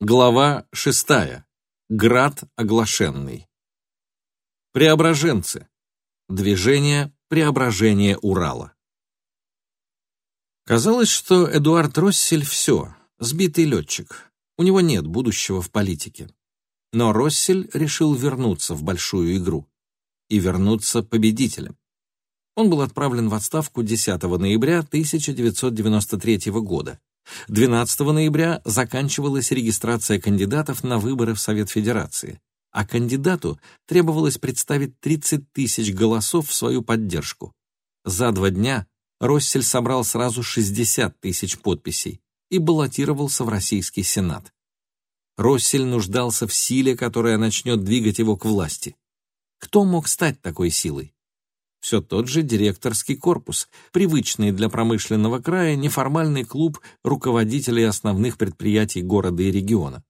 Глава шестая. Град оглашенный. Преображенцы. Движение преображения Урала. Казалось, что Эдуард Россель все, сбитый летчик. У него нет будущего в политике. Но Россель решил вернуться в большую игру. И вернуться победителем. Он был отправлен в отставку 10 ноября 1993 года 12 ноября заканчивалась регистрация кандидатов на выборы в Совет Федерации, а кандидату требовалось представить 30 тысяч голосов в свою поддержку. За два дня Россель собрал сразу 60 тысяч подписей и баллотировался в Российский Сенат. Россель нуждался в силе, которая начнет двигать его к власти. Кто мог стать такой силой? Все тот же директорский корпус, привычный для промышленного края неформальный клуб руководителей основных предприятий города и региона.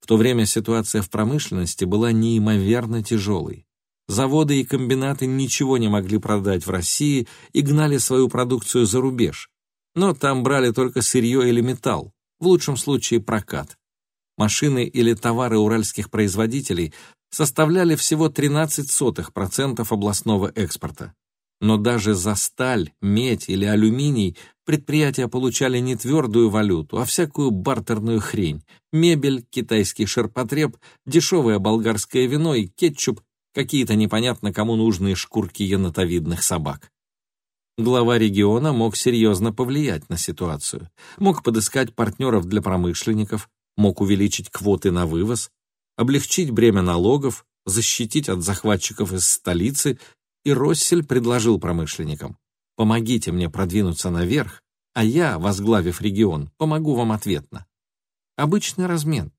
В то время ситуация в промышленности была неимоверно тяжелой. Заводы и комбинаты ничего не могли продать в России и гнали свою продукцию за рубеж. Но там брали только сырье или металл, в лучшем случае прокат. Машины или товары уральских производителей составляли всего 0,13% областного экспорта. Но даже за сталь, медь или алюминий предприятия получали не твердую валюту, а всякую бартерную хрень. Мебель, китайский ширпотреб, дешевое болгарское вино и кетчуп, какие-то непонятно кому нужные шкурки енотовидных собак. Глава региона мог серьезно повлиять на ситуацию, мог подыскать партнеров для промышленников, мог увеличить квоты на вывоз, облегчить бремя налогов, защитить от захватчиков из столицы, и Россель предложил промышленникам «Помогите мне продвинуться наверх, а я, возглавив регион, помогу вам ответно». Обычный размен.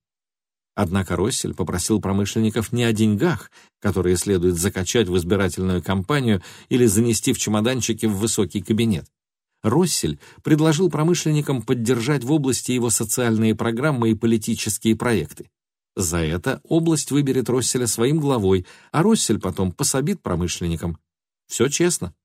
Однако Россель попросил промышленников не о деньгах, которые следует закачать в избирательную кампанию или занести в чемоданчике в высокий кабинет. Россель предложил промышленникам поддержать в области его социальные программы и политические проекты. За это область выберет Росселя своим главой, а Россель потом пособит промышленникам. Все честно.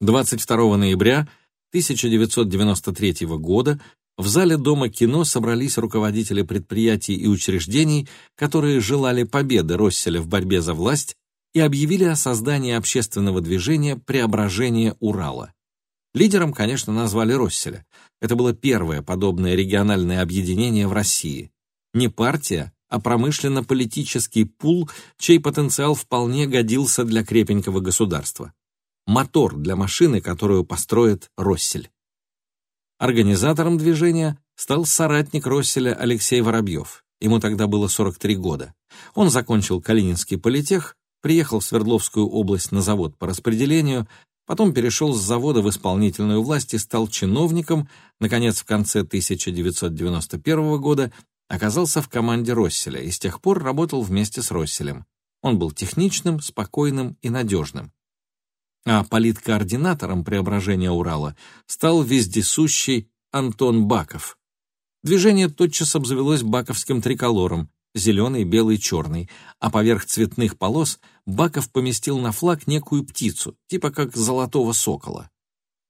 22 ноября 1993 года в зале Дома кино собрались руководители предприятий и учреждений, которые желали победы Росселя в борьбе за власть и объявили о создании общественного движения «Преображение Урала». Лидером, конечно, назвали Росселя. Это было первое подобное региональное объединение в России не партия, а промышленно-политический пул, чей потенциал вполне годился для крепенького государства. Мотор для машины, которую построит Россель. Организатором движения стал соратник Росселя Алексей Воробьев. Ему тогда было 43 года. Он закончил Калининский политех, приехал в Свердловскую область на завод по распределению, потом перешел с завода в исполнительную власть и стал чиновником, наконец, в конце 1991 года оказался в команде Росселя и с тех пор работал вместе с Росселем. Он был техничным, спокойным и надежным. А политкоординатором преображения Урала стал вездесущий Антон Баков. Движение тотчас обзавелось баковским триколором, зеленый, белый, черный, а поверх цветных полос Баков поместил на флаг некую птицу, типа как золотого сокола.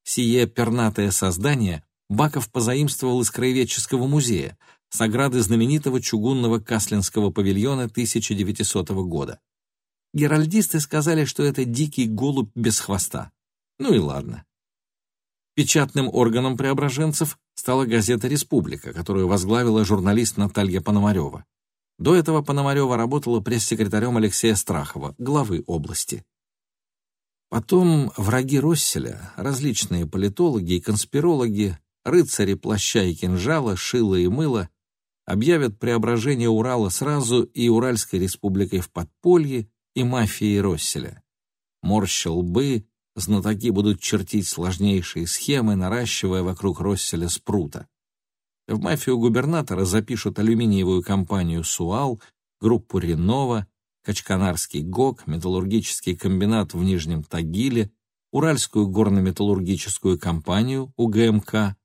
Сие пернатое создание Баков позаимствовал из краеведческого музея, с ограды знаменитого чугунного Каслинского павильона 1900 года. Геральдисты сказали, что это дикий голубь без хвоста. Ну и ладно. Печатным органом преображенцев стала газета «Республика», которую возглавила журналист Наталья Пономарева. До этого Пономарева работала пресс-секретарем Алексея Страхова, главы области. Потом враги Росселя, различные политологи и конспирологи, рыцари плаща и кинжала, шила и мыла, объявят преображение Урала сразу и Уральской республикой в подполье, и мафией Росселя. Морща лбы, знатоки будут чертить сложнейшие схемы, наращивая вокруг Росселя спрута. В мафию губернатора запишут алюминиевую компанию «Суал», группу «Ренова», Качканарский ГОК, металлургический комбинат в Нижнем Тагиле, Уральскую горно-металлургическую компанию УГМК,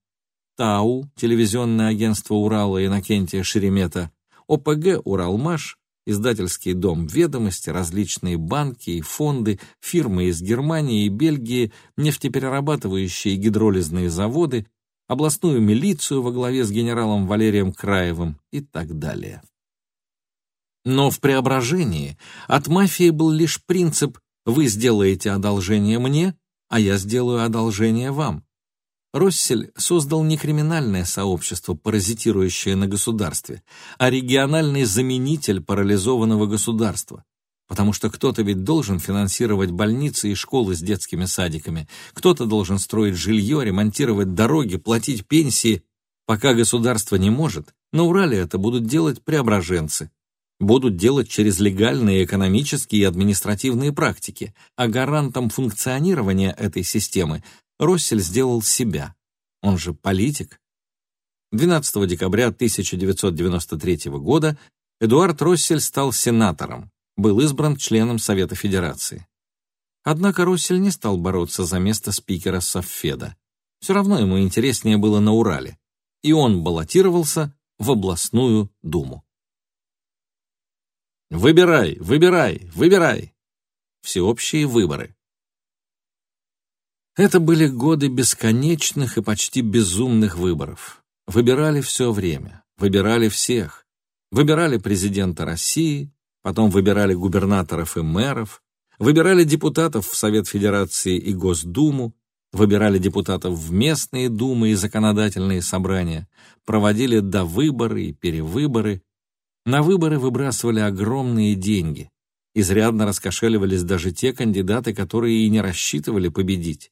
ТАУ, телевизионное агентство Урала Иннокентия Шеремета, ОПГ «Уралмаш», издательский дом «Ведомости», различные банки и фонды, фирмы из Германии и Бельгии, нефтеперерабатывающие гидролизные заводы, областную милицию во главе с генералом Валерием Краевым и так далее. Но в преображении от мафии был лишь принцип «вы сделаете одолжение мне, а я сделаю одолжение вам». Россель создал не криминальное сообщество, паразитирующее на государстве, а региональный заменитель парализованного государства. Потому что кто-то ведь должен финансировать больницы и школы с детскими садиками, кто-то должен строить жилье, ремонтировать дороги, платить пенсии. Пока государство не может, на Урале это будут делать преображенцы. Будут делать через легальные экономические и административные практики, а гарантом функционирования этой системы Россель сделал себя. Он же политик. 12 декабря 1993 года Эдуард Россель стал сенатором, был избран членом Совета Федерации. Однако Россель не стал бороться за место спикера Совфеда. Все равно ему интереснее было на Урале, и он баллотировался в областную думу. «Выбирай, выбирай, выбирай!» Всеобщие выборы. Это были годы бесконечных и почти безумных выборов. Выбирали все время, выбирали всех. Выбирали президента России, потом выбирали губернаторов и мэров, выбирали депутатов в Совет Федерации и Госдуму, выбирали депутатов в местные думы и законодательные собрания, проводили довыборы и перевыборы. На выборы выбрасывали огромные деньги. Изрядно раскошеливались даже те кандидаты, которые и не рассчитывали победить.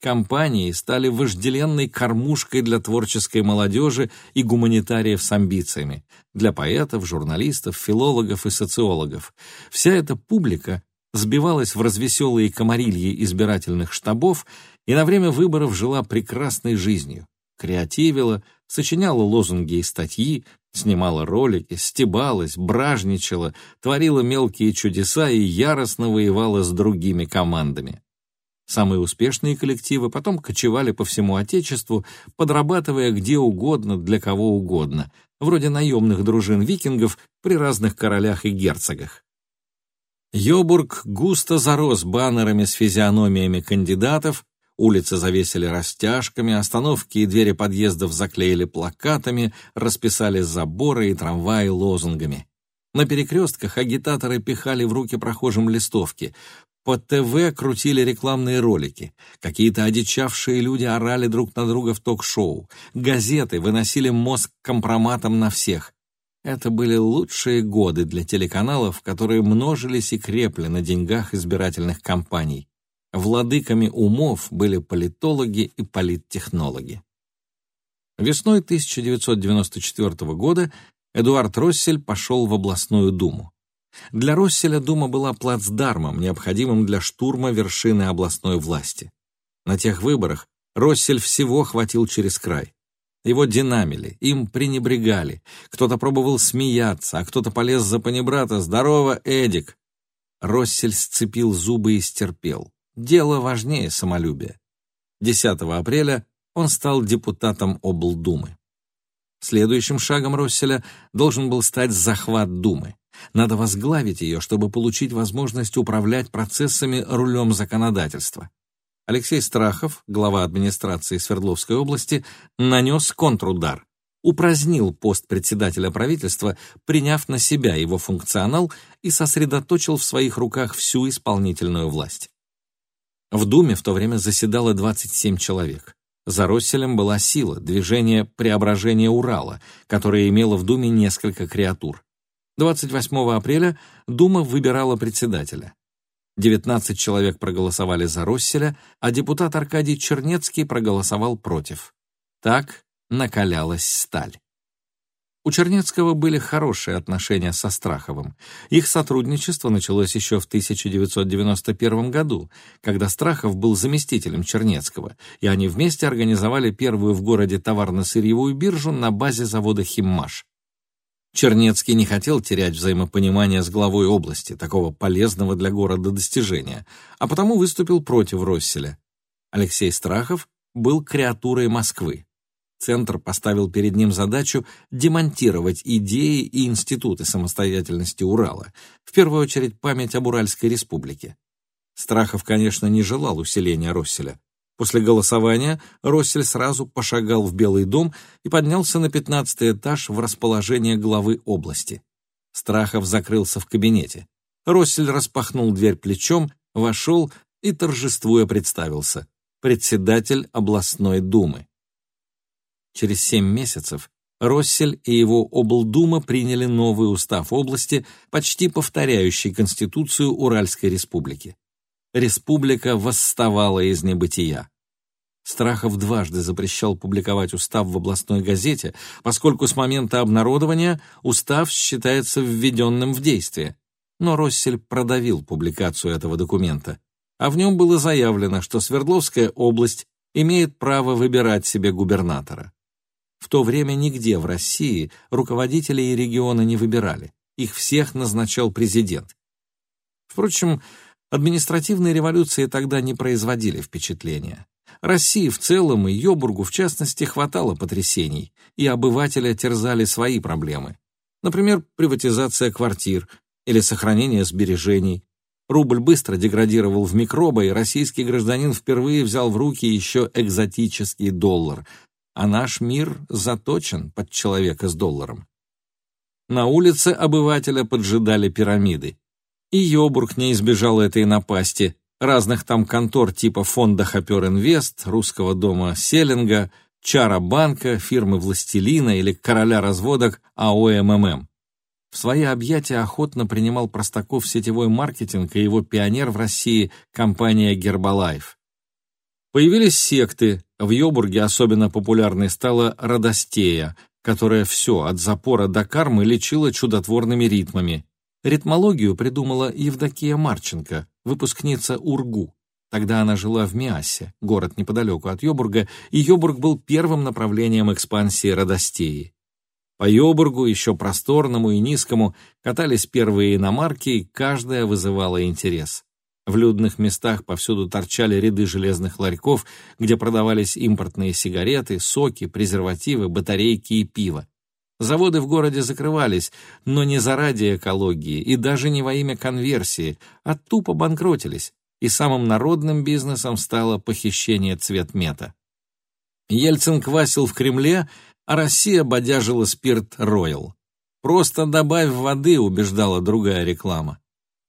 Компании стали вожделенной кормушкой для творческой молодежи и гуманитариев с амбициями, для поэтов, журналистов, филологов и социологов. Вся эта публика сбивалась в развеселые комарильи избирательных штабов и на время выборов жила прекрасной жизнью, креативила, сочиняла лозунги и статьи, снимала ролики, стебалась, бражничала, творила мелкие чудеса и яростно воевала с другими командами. Самые успешные коллективы потом кочевали по всему Отечеству, подрабатывая где угодно для кого угодно, вроде наемных дружин викингов при разных королях и герцогах. Йобург густо зарос баннерами с физиономиями кандидатов, улицы завесили растяжками, остановки и двери подъездов заклеили плакатами, расписали заборы и трамваи лозунгами. На перекрестках агитаторы пихали в руки прохожим листовки. По ТВ крутили рекламные ролики. Какие-то одичавшие люди орали друг на друга в ток-шоу. Газеты выносили мозг компроматом на всех. Это были лучшие годы для телеканалов, которые множились и крепли на деньгах избирательных кампаний. Владыками умов были политологи и политтехнологи. Весной 1994 года Эдуард Россель пошел в областную думу. Для Росселя дума была плацдармом, необходимым для штурма вершины областной власти. На тех выборах Россель всего хватил через край. Его динамили, им пренебрегали. Кто-то пробовал смеяться, а кто-то полез за панибрата. «Здорово, Эдик!» Россель сцепил зубы и стерпел. Дело важнее самолюбия. 10 апреля он стал депутатом облдумы. Следующим шагом Росселя должен был стать захват Думы. Надо возглавить ее, чтобы получить возможность управлять процессами рулем законодательства. Алексей Страхов, глава администрации Свердловской области, нанес контрудар, упразднил пост председателя правительства, приняв на себя его функционал и сосредоточил в своих руках всю исполнительную власть. В Думе в то время заседало 27 человек. За Росселем была сила, движение преображения Урала, которое имело в Думе несколько креатур. 28 апреля Дума выбирала председателя. 19 человек проголосовали за Росселя, а депутат Аркадий Чернецкий проголосовал против. Так накалялась сталь. У Чернецкого были хорошие отношения со Страховым. Их сотрудничество началось еще в 1991 году, когда Страхов был заместителем Чернецкого, и они вместе организовали первую в городе товарно-сырьевую биржу на базе завода «Химмаш». Чернецкий не хотел терять взаимопонимание с главой области, такого полезного для города достижения, а потому выступил против Росселя. Алексей Страхов был креатурой Москвы. Центр поставил перед ним задачу демонтировать идеи и институты самостоятельности Урала, в первую очередь память об Уральской республике. Страхов, конечно, не желал усиления Росселя. После голосования Россель сразу пошагал в Белый дом и поднялся на пятнадцатый этаж в расположение главы области. Страхов закрылся в кабинете. Россель распахнул дверь плечом, вошел и, торжествуя, представился. Председатель областной думы. Через семь месяцев Россель и его облдума приняли новый устав области, почти повторяющий Конституцию Уральской республики. Республика восставала из небытия. Страхов дважды запрещал публиковать устав в областной газете, поскольку с момента обнародования устав считается введенным в действие. Но Россель продавил публикацию этого документа, а в нем было заявлено, что Свердловская область имеет право выбирать себе губернатора. В то время нигде в России руководителей региона не выбирали, их всех назначал президент. Впрочем, административные революции тогда не производили впечатления. России в целом и Йобургу в частности хватало потрясений, и обывателя терзали свои проблемы. Например, приватизация квартир или сохранение сбережений. Рубль быстро деградировал в микроба, и российский гражданин впервые взял в руки еще экзотический доллар, а наш мир заточен под человека с долларом. На улице обывателя поджидали пирамиды. И Йобург не избежал этой напасти, разных там контор типа фонда Хопер Инвест, русского дома Селинга, Чара банка, фирмы Властелина или короля разводок АО МММ. В свои объятия охотно принимал Простаков сетевой маркетинг и его пионер в России компания Гербалайф. Появились секты, в Йобурге особенно популярной стала Радостея, которая все, от запора до кармы, лечила чудотворными ритмами. Ритмологию придумала Евдокия Марченко, выпускница УРГУ. Тогда она жила в Миасе, город неподалеку от Йобурга, и Йобург был первым направлением экспансии Радостеи. По Йобургу, еще просторному и низкому, катались первые иномарки, и каждая вызывала интерес. В людных местах повсюду торчали ряды железных ларьков, где продавались импортные сигареты, соки, презервативы, батарейки и пиво. Заводы в городе закрывались, но не заради экологии и даже не во имя конверсии, а тупо банкротились, и самым народным бизнесом стало похищение цветмета. Ельцин квасил в Кремле, а Россия бодяжила спирт «Роял». «Просто добавь воды», — убеждала другая реклама.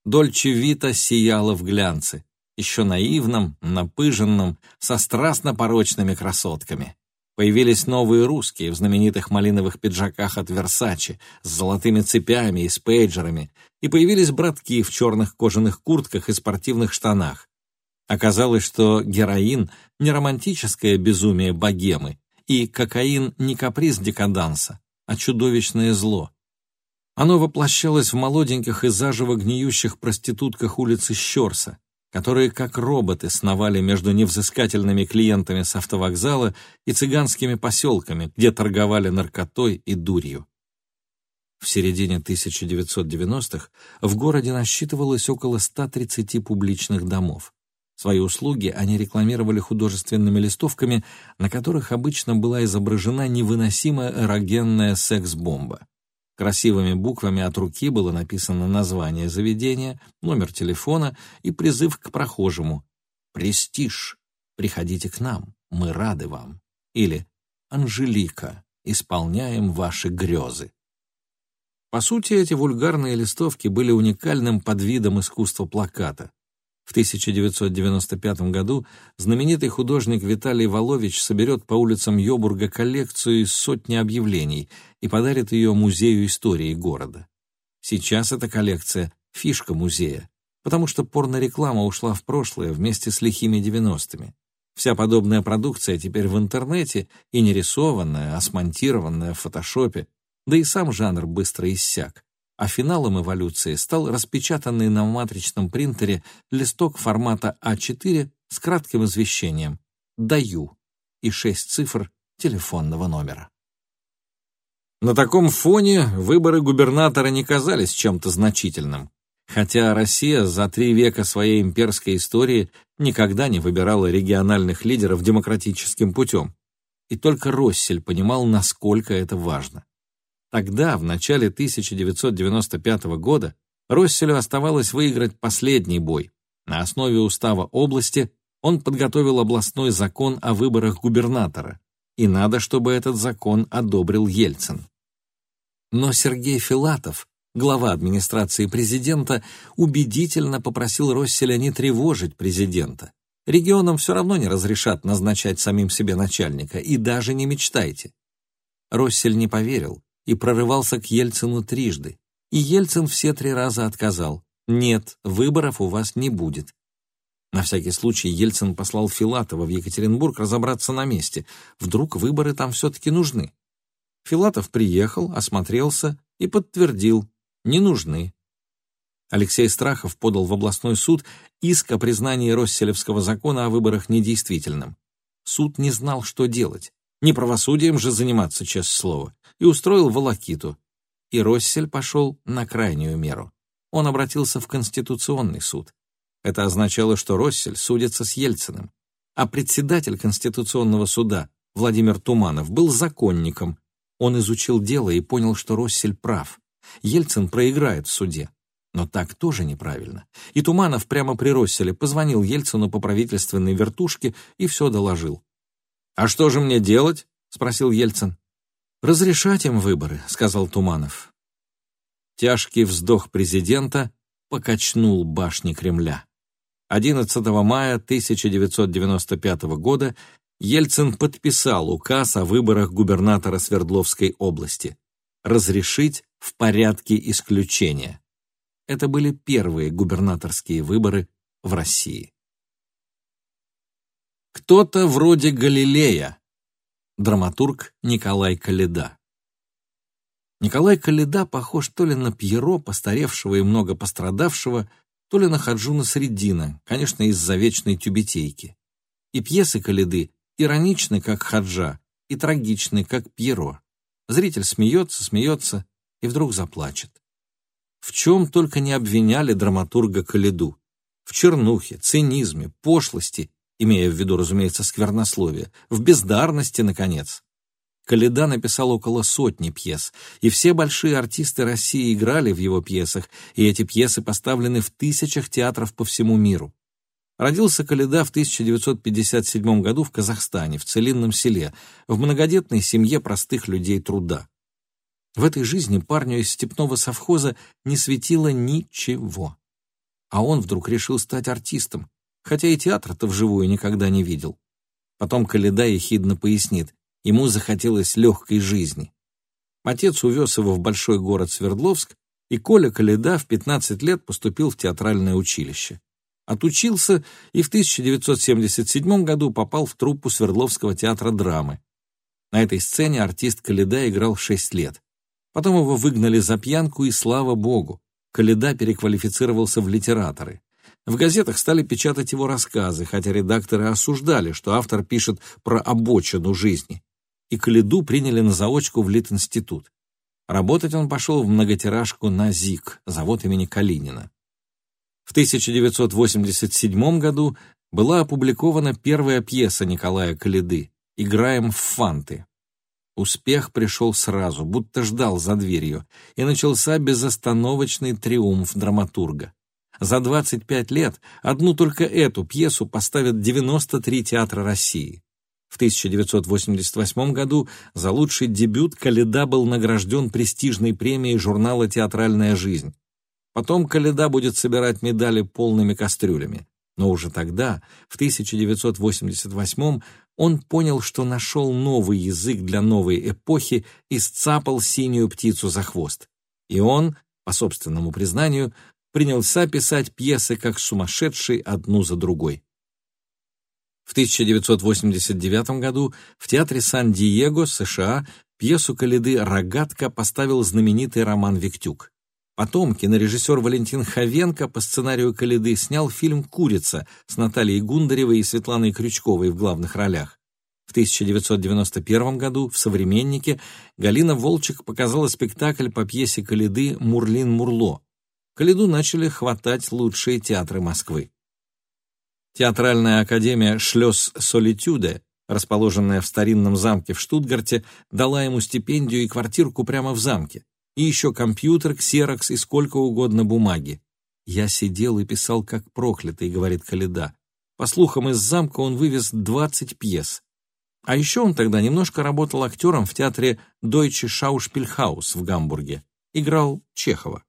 Дольче Вита сияла в глянце, еще наивном, напыженном, со страстно порочными красотками. Появились новые русские в знаменитых малиновых пиджаках от Версачи с золотыми цепями и с пейджерами, и появились братки в черных кожаных куртках и спортивных штанах. Оказалось, что героин — не романтическое безумие богемы, и кокаин — не каприз декаданса, а чудовищное зло, оно воплощалось в молоденьких и заживо гниющих проститутках улицы Щерса, которые как роботы сновали между невзыскательными клиентами с автовокзала и цыганскими поселками, где торговали наркотой и дурью. В середине 1990-х в городе насчитывалось около 130 публичных домов. Свои услуги они рекламировали художественными листовками, на которых обычно была изображена невыносимая эрогенная секс-бомба. Красивыми буквами от руки было написано название заведения, номер телефона и призыв к прохожему. «Престиж! Приходите к нам, мы рады вам!» Или «Анжелика! Исполняем ваши грезы!» По сути, эти вульгарные листовки были уникальным подвидом искусства плаката. В 1995 году знаменитый художник Виталий Волович соберет по улицам Йобурга коллекцию из сотни объявлений и подарит ее Музею истории города. Сейчас эта коллекция — фишка музея, потому что порнореклама ушла в прошлое вместе с лихими 90-ми. Вся подобная продукция теперь в интернете и не рисованная, а смонтированная в фотошопе, да и сам жанр быстро иссяк а финалом эволюции стал распечатанный на матричном принтере листок формата А4 с кратким извещением «Даю» и шесть цифр телефонного номера. На таком фоне выборы губернатора не казались чем-то значительным, хотя Россия за три века своей имперской истории никогда не выбирала региональных лидеров демократическим путем. И только Россель понимал, насколько это важно. Тогда, в начале 1995 года, Росселю оставалось выиграть последний бой. На основе устава области Он подготовил областной закон о выборах губернатора, и надо, чтобы этот закон одобрил Ельцин. Но Сергей Филатов, глава администрации президента, убедительно попросил Росселя не тревожить президента. Регионам все равно не разрешат назначать самим себе начальника, и даже не мечтайте. Россель не поверил и прорывался к Ельцину трижды, и Ельцин все три раза отказал. «Нет, выборов у вас не будет». На всякий случай Ельцин послал Филатова в Екатеринбург разобраться на месте. Вдруг выборы там все-таки нужны. Филатов приехал, осмотрелся и подтвердил – не нужны. Алексей Страхов подал в областной суд иск о признании Росселевского закона о выборах недействительным. Суд не знал, что делать. Не правосудием же заниматься, честное слово. И устроил волокиту. И Россель пошел на крайнюю меру. Он обратился в Конституционный суд. Это означало, что Россель судится с Ельциным. А председатель Конституционного суда Владимир Туманов был законником. Он изучил дело и понял, что Россель прав. Ельцин проиграет в суде. Но так тоже неправильно. И Туманов прямо при Росселе позвонил Ельцину по правительственной вертушке и все доложил. «А что же мне делать?» — спросил Ельцин. «Разрешать им выборы», — сказал Туманов. Тяжкий вздох президента покачнул башни Кремля. 11 мая 1995 года Ельцин подписал указ о выборах губернатора Свердловской области. Разрешить в порядке исключения. Это были первые губернаторские выборы в России. Кто-то вроде Галилея. Драматург Николай Каледа. Николай Каледа похож то ли на Пьеро, постаревшего и много пострадавшего, то ли на Хаджуна Средина, конечно, из-за вечной тюбетейки. И пьесы Каледы ироничны, как Хаджа, и трагичны, как Пьеро. Зритель смеется, смеется и вдруг заплачет. В чем только не обвиняли драматурга Каледу. В чернухе, цинизме, пошлости, имея в виду, разумеется, сквернословие, в бездарности, наконец. Каледа написал около сотни пьес, и все большие артисты России играли в его пьесах, и эти пьесы поставлены в тысячах театров по всему миру. Родился Каледа в 1957 году в Казахстане, в Целинном селе, в многодетной семье простых людей труда. В этой жизни парню из степного совхоза не светило ничего. А он вдруг решил стать артистом, хотя и театр-то вживую никогда не видел. Потом Каледа ехидно пояснит, ему захотелось легкой жизни. Отец увез его в большой город Свердловск, и Коля Каледа в 15 лет поступил в театральное училище. Отучился и в 1977 году попал в труппу Свердловского театра драмы. На этой сцене артист Каледа играл 6 лет. Потом его выгнали за пьянку, и слава богу, Каледа переквалифицировался в литераторы. В газетах стали печатать его рассказы, хотя редакторы осуждали, что автор пишет про обочину жизни. И Каледу приняли на заочку в Литинститут. Работать он пошел в многотиражку на ЗИК, завод имени Калинина. В 1987 году была опубликована первая пьеса Николая Каледы «Играем в фанты». Успех пришел сразу, будто ждал за дверью, и начался безостановочный триумф драматурга. За 25 лет одну только эту пьесу поставят 93 театра России. В 1988 году за лучший дебют Каледа был награжден престижной премией журнала «Театральная жизнь». Потом Каледа будет собирать медали полными кастрюлями. Но уже тогда, в 1988 он понял, что нашел новый язык для новой эпохи и сцапал синюю птицу за хвост. И он, по собственному признанию, принялся писать пьесы как сумасшедший одну за другой. В 1989 году в театре Сан-Диего, США, пьесу Каледы «Рогатка» поставил знаменитый Роман Виктюк. Потом кинорежиссер Валентин Ховенко по сценарию Каледы снял фильм «Курица» с Натальей Гундаревой и Светланой Крючковой в главных ролях. В 1991 году в «Современнике» Галина Волчек показала спектакль по пьесе Каледы «Мурлин Мурло». Каледу начали хватать лучшие театры Москвы. Театральная академия «Шлёс Солитюде», расположенная в старинном замке в Штутгарте, дала ему стипендию и квартирку прямо в замке и еще компьютер, ксерокс и сколько угодно бумаги. Я сидел и писал как проклятый, говорит Каледа. По слухам, из замка он вывез 20 пьес. А еще он тогда немножко работал актером в театре Deutsche Schauspielhaus в Гамбурге. Играл Чехова.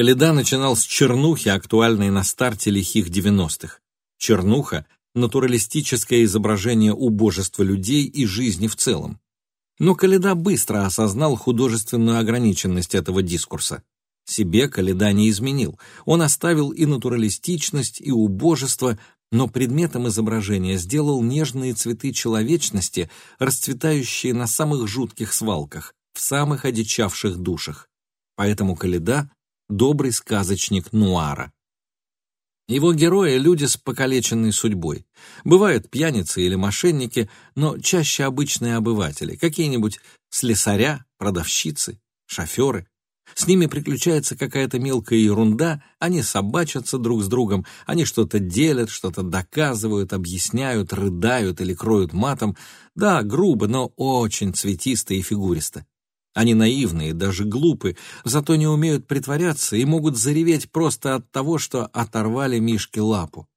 Каледа начинал с чернухи, актуальной на старте лихих 90-х. Чернуха — натуралистическое изображение убожества людей и жизни в целом. Но Каледа быстро осознал художественную ограниченность этого дискурса. Себе Каледа не изменил. Он оставил и натуралистичность, и убожество, но предметом изображения сделал нежные цветы человечности, расцветающие на самых жутких свалках, в самых одичавших душах. Поэтому Каледа — добрый сказочник нуара. Его герои — люди с покалеченной судьбой. Бывают пьяницы или мошенники, но чаще обычные обыватели, какие-нибудь слесаря, продавщицы, шоферы. С ними приключается какая-то мелкая ерунда, они собачатся друг с другом, они что-то делят, что-то доказывают, объясняют, рыдают или кроют матом. Да, грубо, но очень цветисто и фигуристо. Они наивные, даже глупы, зато не умеют притворяться и могут зареветь просто от того, что оторвали Мишке лапу.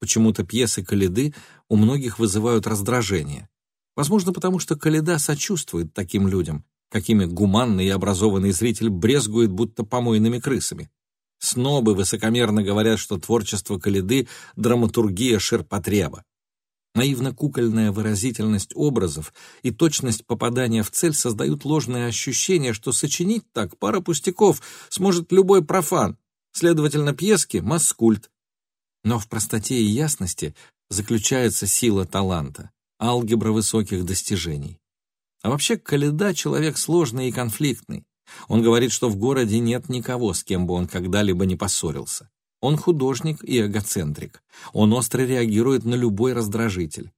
Почему-то пьесы Каледы у многих вызывают раздражение. Возможно, потому что Каледа сочувствует таким людям, какими гуманный и образованный зритель брезгует будто помойными крысами. Снобы высокомерно говорят, что творчество Каледы — драматургия ширпотреба. Наивно-кукольная выразительность образов и точность попадания в цель создают ложное ощущение, что сочинить так пара пустяков сможет любой профан, следовательно, пьески — маскульт. Но в простоте и ясности заключается сила таланта, алгебра высоких достижений. А вообще Каледа — человек сложный и конфликтный. Он говорит, что в городе нет никого, с кем бы он когда-либо не поссорился. Он художник и эгоцентрик. Он остро реагирует на любой раздражитель.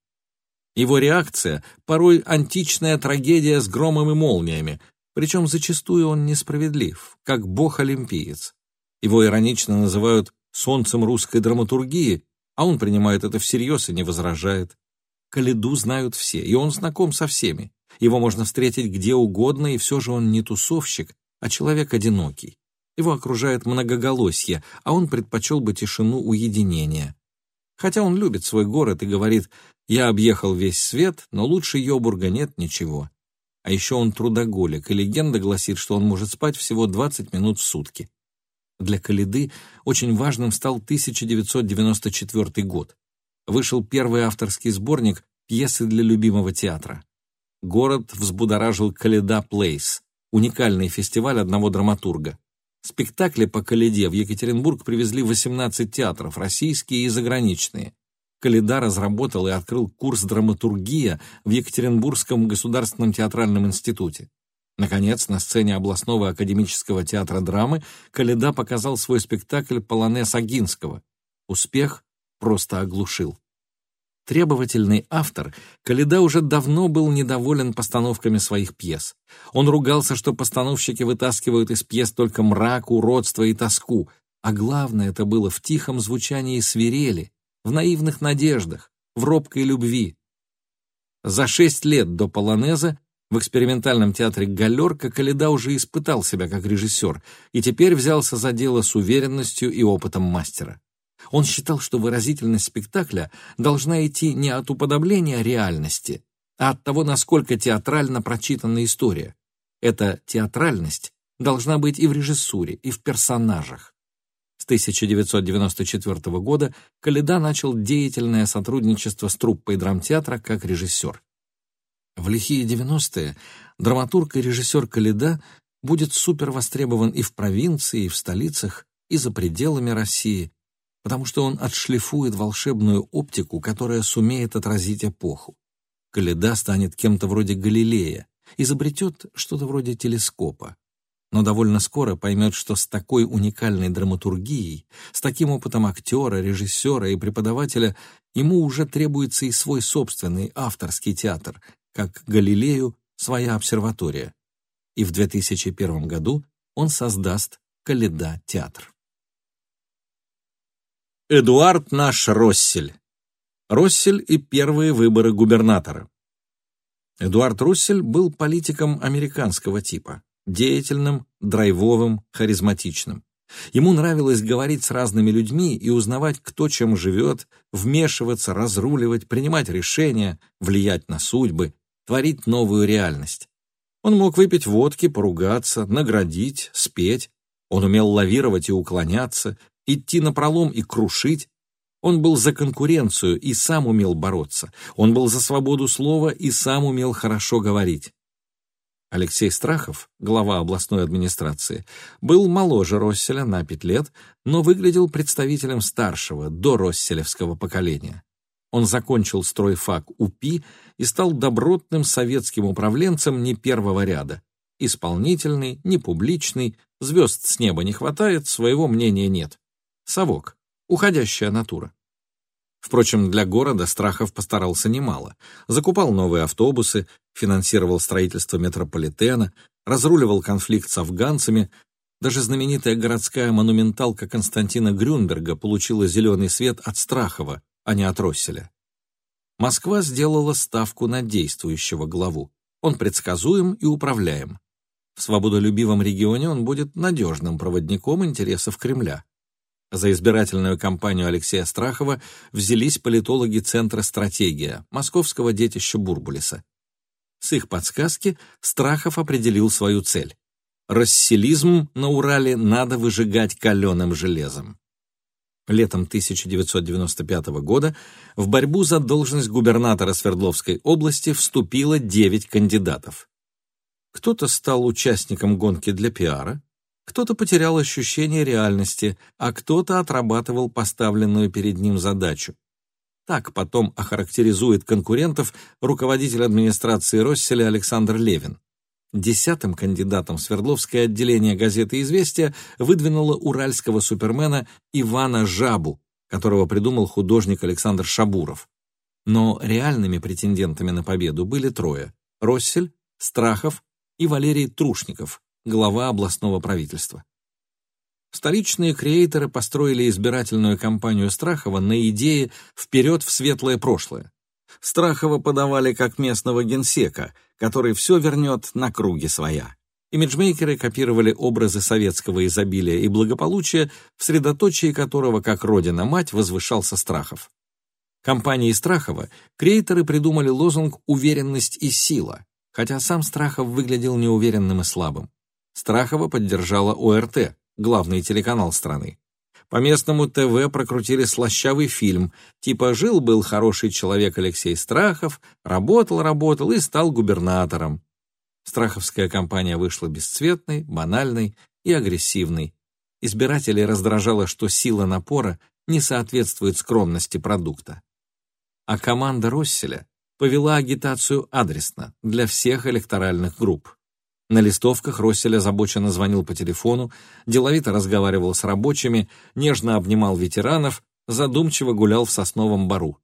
Его реакция — порой античная трагедия с громом и молниями, причем зачастую он несправедлив, как бог-олимпиец. Его иронично называют «солнцем русской драматургии», а он принимает это всерьез и не возражает. Каледу знают все, и он знаком со всеми. Его можно встретить где угодно, и все же он не тусовщик, а человек одинокий. Его окружает многоголосье, а он предпочел бы тишину уединения. Хотя он любит свой город и говорит, «Я объехал весь свет, но лучше Йобурга нет ничего». А еще он трудоголик, и легенда гласит, что он может спать всего 20 минут в сутки. Для Калиды очень важным стал 1994 год. Вышел первый авторский сборник «Пьесы для любимого театра». Город взбудоражил Каледа Плейс, уникальный фестиваль одного драматурга. Спектакли по Каледе в Екатеринбург привезли 18 театров, российские и заграничные. Каледа разработал и открыл курс драматургия в Екатеринбургском государственном театральном институте. Наконец, на сцене областного академического театра драмы Каледа показал свой спектакль «Полонез Агинского». Успех просто оглушил. Требовательный автор, Каледа уже давно был недоволен постановками своих пьес. Он ругался, что постановщики вытаскивают из пьес только мрак, уродство и тоску, а главное это было в тихом звучании свирели, в наивных надеждах, в робкой любви. За шесть лет до «Полонеза» в экспериментальном театре «Галерка» Каледа уже испытал себя как режиссер и теперь взялся за дело с уверенностью и опытом мастера. Он считал, что выразительность спектакля должна идти не от уподобления реальности, а от того, насколько театрально прочитана история. Эта театральность должна быть и в режиссуре, и в персонажах. С 1994 года Каледа начал деятельное сотрудничество с труппой драмтеатра как режиссер. В лихие 90-е драматург и режиссер Каледа будет супер востребован и в провинции, и в столицах, и за пределами России, потому что он отшлифует волшебную оптику, которая сумеет отразить эпоху. Каледа станет кем-то вроде Галилея, изобретет что-то вроде телескопа. Но довольно скоро поймет, что с такой уникальной драматургией, с таким опытом актера, режиссера и преподавателя ему уже требуется и свой собственный авторский театр, как Галилею своя обсерватория. И в 2001 году он создаст Каледа-театр. Эдуард наш Россель. Россель и первые выборы губернатора. Эдуард Россель был политиком американского типа, деятельным, драйвовым, харизматичным. Ему нравилось говорить с разными людьми и узнавать, кто чем живет, вмешиваться, разруливать, принимать решения, влиять на судьбы, творить новую реальность. Он мог выпить водки, поругаться, наградить, спеть. Он умел лавировать и уклоняться, идти на пролом и крушить. Он был за конкуренцию и сам умел бороться. Он был за свободу слова и сам умел хорошо говорить. Алексей Страхов, глава областной администрации, был моложе Росселя на пять лет, но выглядел представителем старшего, до Росселевского поколения. Он закончил стройфак УПИ и стал добротным советским управленцем не первого ряда. Исполнительный, непубличный, звезд с неба не хватает, своего мнения нет. Совок, уходящая натура. Впрочем, для города Страхов постарался немало. Закупал новые автобусы, финансировал строительство метрополитена, разруливал конфликт с афганцами. Даже знаменитая городская монументалка Константина Грюнберга получила зеленый свет от Страхова, а не от Росселя. Москва сделала ставку на действующего главу. Он предсказуем и управляем. В свободолюбивом регионе он будет надежным проводником интересов Кремля. За избирательную кампанию Алексея Страхова взялись политологи Центра «Стратегия» московского детища Бурбулиса. С их подсказки Страхов определил свою цель. Расселизм на Урале надо выжигать каленым железом. Летом 1995 года в борьбу за должность губернатора Свердловской области вступило 9 кандидатов. Кто-то стал участником гонки для пиара, кто-то потерял ощущение реальности, а кто-то отрабатывал поставленную перед ним задачу. Так потом охарактеризует конкурентов руководитель администрации Росселя Александр Левин. Десятым кандидатом Свердловское отделение газеты «Известия» выдвинуло уральского супермена Ивана Жабу, которого придумал художник Александр Шабуров. Но реальными претендентами на победу были трое – Россель, Страхов и Валерий Трушников, глава областного правительства. Столичные креаторы построили избирательную кампанию Страхова на идее «вперед в светлое прошлое». Страхова подавали как местного генсека, который все вернет на круги своя. Имиджмейкеры копировали образы советского изобилия и благополучия, в средоточии которого, как родина-мать, возвышался Страхов. Компании Страхова креаторы придумали лозунг «Уверенность и сила», хотя сам Страхов выглядел неуверенным и слабым. Страхова поддержала ОРТ, главный телеканал страны. По местному ТВ прокрутили слащавый фильм, типа «Жил-был хороший человек Алексей Страхов, работал-работал и стал губернатором». Страховская кампания вышла бесцветной, банальной и агрессивной. Избирателей раздражало, что сила напора не соответствует скромности продукта. А команда Росселя повела агитацию адресно для всех электоральных групп. На листовках Россель озабоченно звонил по телефону, деловито разговаривал с рабочими, нежно обнимал ветеранов, задумчиво гулял в сосновом бару.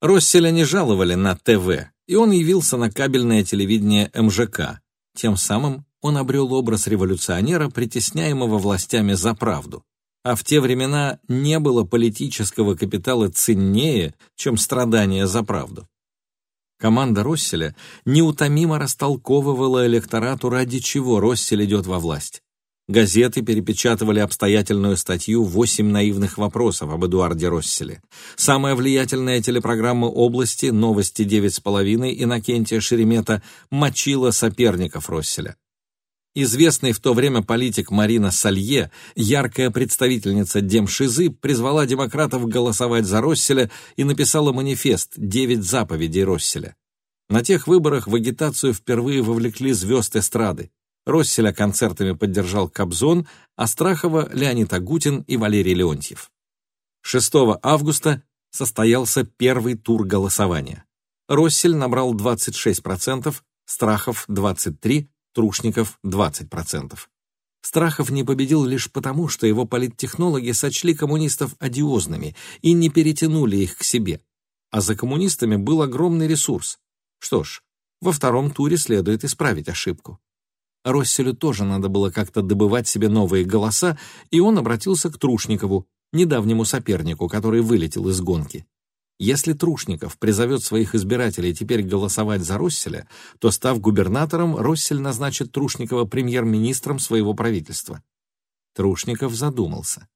Росселя не жаловали на ТВ, и он явился на кабельное телевидение МЖК. Тем самым он обрел образ революционера, притесняемого властями за правду. А в те времена не было политического капитала ценнее, чем страдания за правду. Команда Росселя неутомимо растолковывала электорату, ради чего Россель идет во власть. Газеты перепечатывали обстоятельную статью «Восемь наивных вопросов» об Эдуарде Росселе. Самая влиятельная телепрограмма области «Новости девять с половиной» Иннокентия Шеремета мочила соперников Росселя. Известный в то время политик Марина Салье, яркая представительница Демшизы, призвала демократов голосовать за Росселя и написала манифест «Девять заповедей Росселя». На тех выборах в агитацию впервые вовлекли звезд эстрады. Росселя концертами поддержал Кобзон, а Страхова — Леонид Агутин и Валерий Леонтьев. 6 августа состоялся первый тур голосования. Россель набрал 26%, Страхов — 23%, Трушников — 20%. Страхов не победил лишь потому, что его политтехнологи сочли коммунистов одиозными и не перетянули их к себе. А за коммунистами был огромный ресурс. Что ж, во втором туре следует исправить ошибку. Росселю тоже надо было как-то добывать себе новые голоса, и он обратился к Трушникову, недавнему сопернику, который вылетел из гонки. Если Трушников призовет своих избирателей теперь голосовать за Росселя, то, став губернатором, Россель назначит Трушникова премьер-министром своего правительства. Трушников задумался.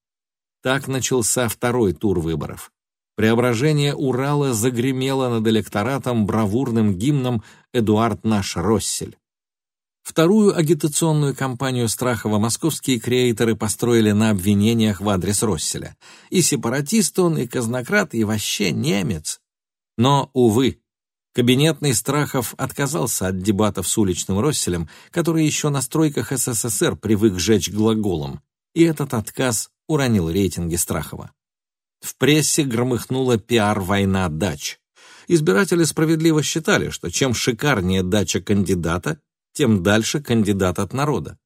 Так начался второй тур выборов. Преображение Урала загремело над электоратом бравурным гимном «Эдуард наш Россель». Вторую агитационную кампанию Страхова московские креаторы построили на обвинениях в адрес Росселя. И сепаратист он, и казнократ, и вообще немец. Но, увы, кабинетный Страхов отказался от дебатов с уличным Росселем, который еще на стройках СССР привык жечь глаголом, и этот отказ уронил рейтинги Страхова. В прессе громыхнула пиар-война дач. Избиратели справедливо считали, что чем шикарнее дача кандидата, тем дальше кандидат от народа.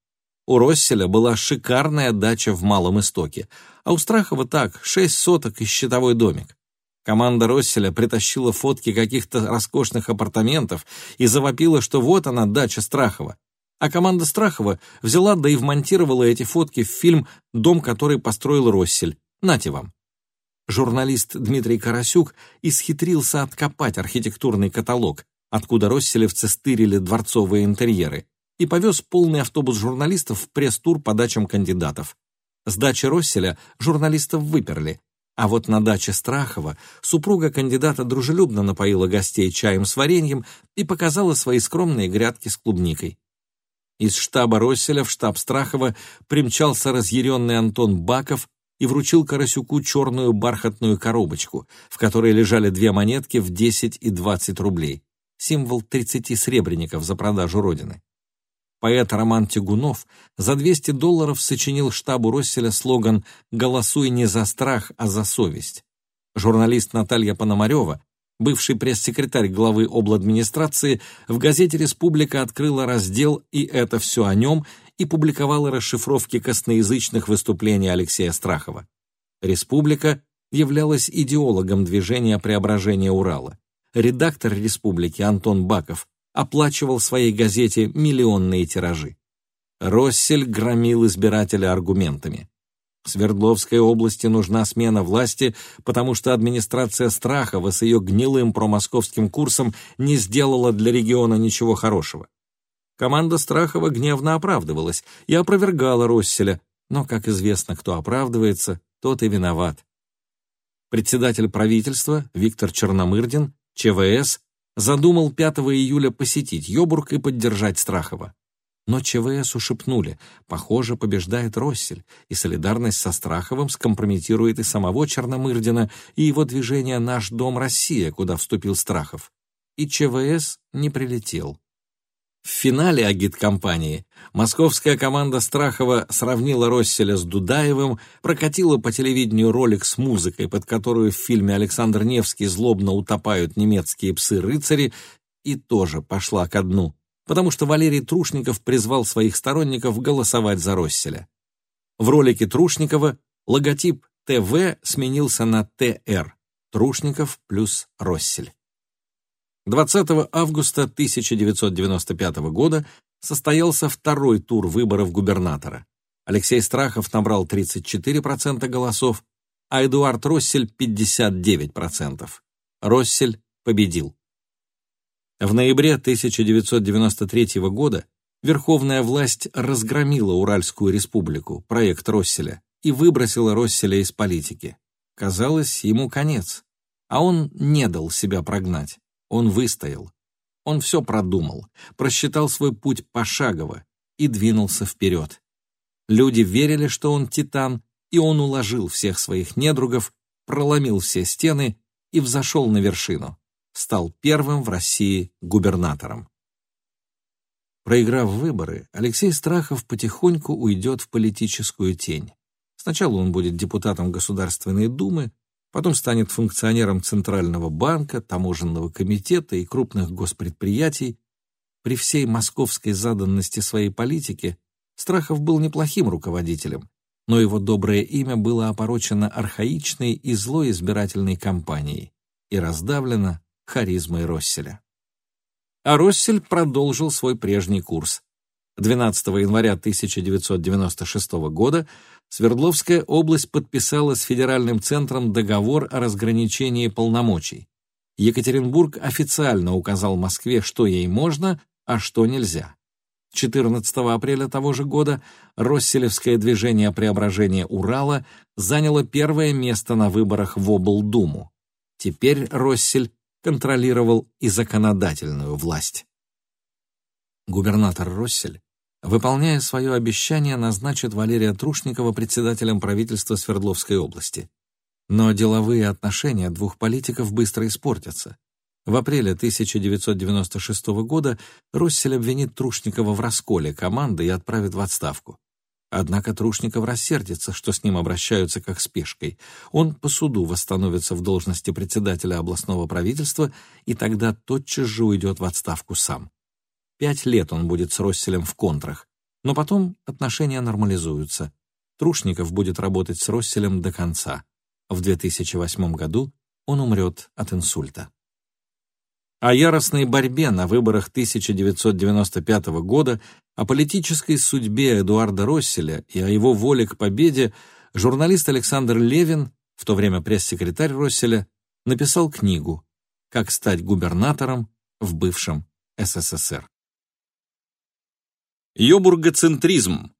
У Росселя была шикарная дача в Малом Истоке, а у Страхова так, шесть соток и щитовой домик. Команда Росселя притащила фотки каких-то роскошных апартаментов и завопила, что вот она, дача Страхова. А команда Страхова взяла да и вмонтировала эти фотки в фильм «Дом, который построил Россель». Нате вам. Журналист Дмитрий Карасюк исхитрился откопать архитектурный каталог, откуда росселевцы стырили дворцовые интерьеры, и повез полный автобус журналистов в пресс-тур по дачам кандидатов. С дачи Росселя журналистов выперли, а вот на даче Страхова супруга кандидата дружелюбно напоила гостей чаем с вареньем и показала свои скромные грядки с клубникой. Из штаба Росселя в штаб Страхова примчался разъяренный Антон Баков и вручил Карасюку черную бархатную коробочку, в которой лежали две монетки в 10 и 20 рублей символ 30 сребреников за продажу Родины. Поэт Роман Тягунов за 200 долларов сочинил штабу Росселя слоган «Голосуй не за страх, а за совесть». Журналист Наталья Пономарева, бывший пресс-секретарь главы обладминистрации, в газете «Республика» открыла раздел «И это все о нем» и публиковала расшифровки косноязычных выступлений Алексея Страхова. «Республика» являлась идеологом движения преображения Урала редактор «Республики» Антон Баков оплачивал своей газете миллионные тиражи. Россель громил избирателя аргументами. Свердловской области нужна смена власти, потому что администрация Страхова с ее гнилым промосковским курсом не сделала для региона ничего хорошего. Команда Страхова гневно оправдывалась и опровергала Росселя, но, как известно, кто оправдывается, тот и виноват. Председатель правительства Виктор Черномырдин ЧВС задумал 5 июля посетить Йобург и поддержать Страхова. Но ЧВС ушепнули, похоже, побеждает Россель, и солидарность со Страховым скомпрометирует и самого Черномырдина, и его движение «Наш дом Россия», куда вступил Страхов. И ЧВС не прилетел. В финале агит-кампании московская команда Страхова сравнила Росселя с Дудаевым, прокатила по телевидению ролик с музыкой, под которую в фильме Александр Невский злобно утопают немецкие псы-рыцари, и тоже пошла ко дну, потому что Валерий Трушников призвал своих сторонников голосовать за Росселя. В ролике Трушникова логотип ТВ сменился на ТР – Трушников плюс Россель. 20 августа 1995 года состоялся второй тур выборов губернатора. Алексей Страхов набрал 34% голосов, а Эдуард Россель – 59%. Россель победил. В ноябре 1993 года Верховная власть разгромила Уральскую республику, проект Росселя, и выбросила Росселя из политики. Казалось, ему конец, а он не дал себя прогнать. Он выстоял. Он все продумал, просчитал свой путь пошагово и двинулся вперед. Люди верили, что он титан, и он уложил всех своих недругов, проломил все стены и взошел на вершину. Стал первым в России губернатором. Проиграв выборы, Алексей Страхов потихоньку уйдет в политическую тень. Сначала он будет депутатом Государственной Думы, потом станет функционером Центрального банка, таможенного комитета и крупных госпредприятий. При всей московской заданности своей политики Страхов был неплохим руководителем, но его доброе имя было опорочено архаичной и злой избирательной кампанией и раздавлено харизмой Росселя. А Россель продолжил свой прежний курс. 12 января 1996 года Свердловская область подписала с федеральным центром договор о разграничении полномочий. Екатеринбург официально указал Москве, что ей можно, а что нельзя. 14 апреля того же года Росселевское движение преображения Урала заняло первое место на выборах в облдуму. Теперь Россель контролировал и законодательную власть. Губернатор Россель, выполняя свое обещание, назначит Валерия Трушникова председателем правительства Свердловской области. Но деловые отношения двух политиков быстро испортятся. В апреле 1996 года Россель обвинит Трушникова в расколе команды и отправит в отставку. Однако Трушников рассердится, что с ним обращаются как с пешкой. Он по суду восстановится в должности председателя областного правительства и тогда тотчас же уйдет в отставку сам. Пять лет он будет с Росселем в контрах, но потом отношения нормализуются. Трушников будет работать с Росселем до конца. В 2008 году он умрет от инсульта. О яростной борьбе на выборах 1995 года, о политической судьбе Эдуарда Росселя и о его воле к победе журналист Александр Левин, в то время пресс-секретарь Росселя, написал книгу «Как стать губернатором в бывшем СССР». Йобургоцентризм.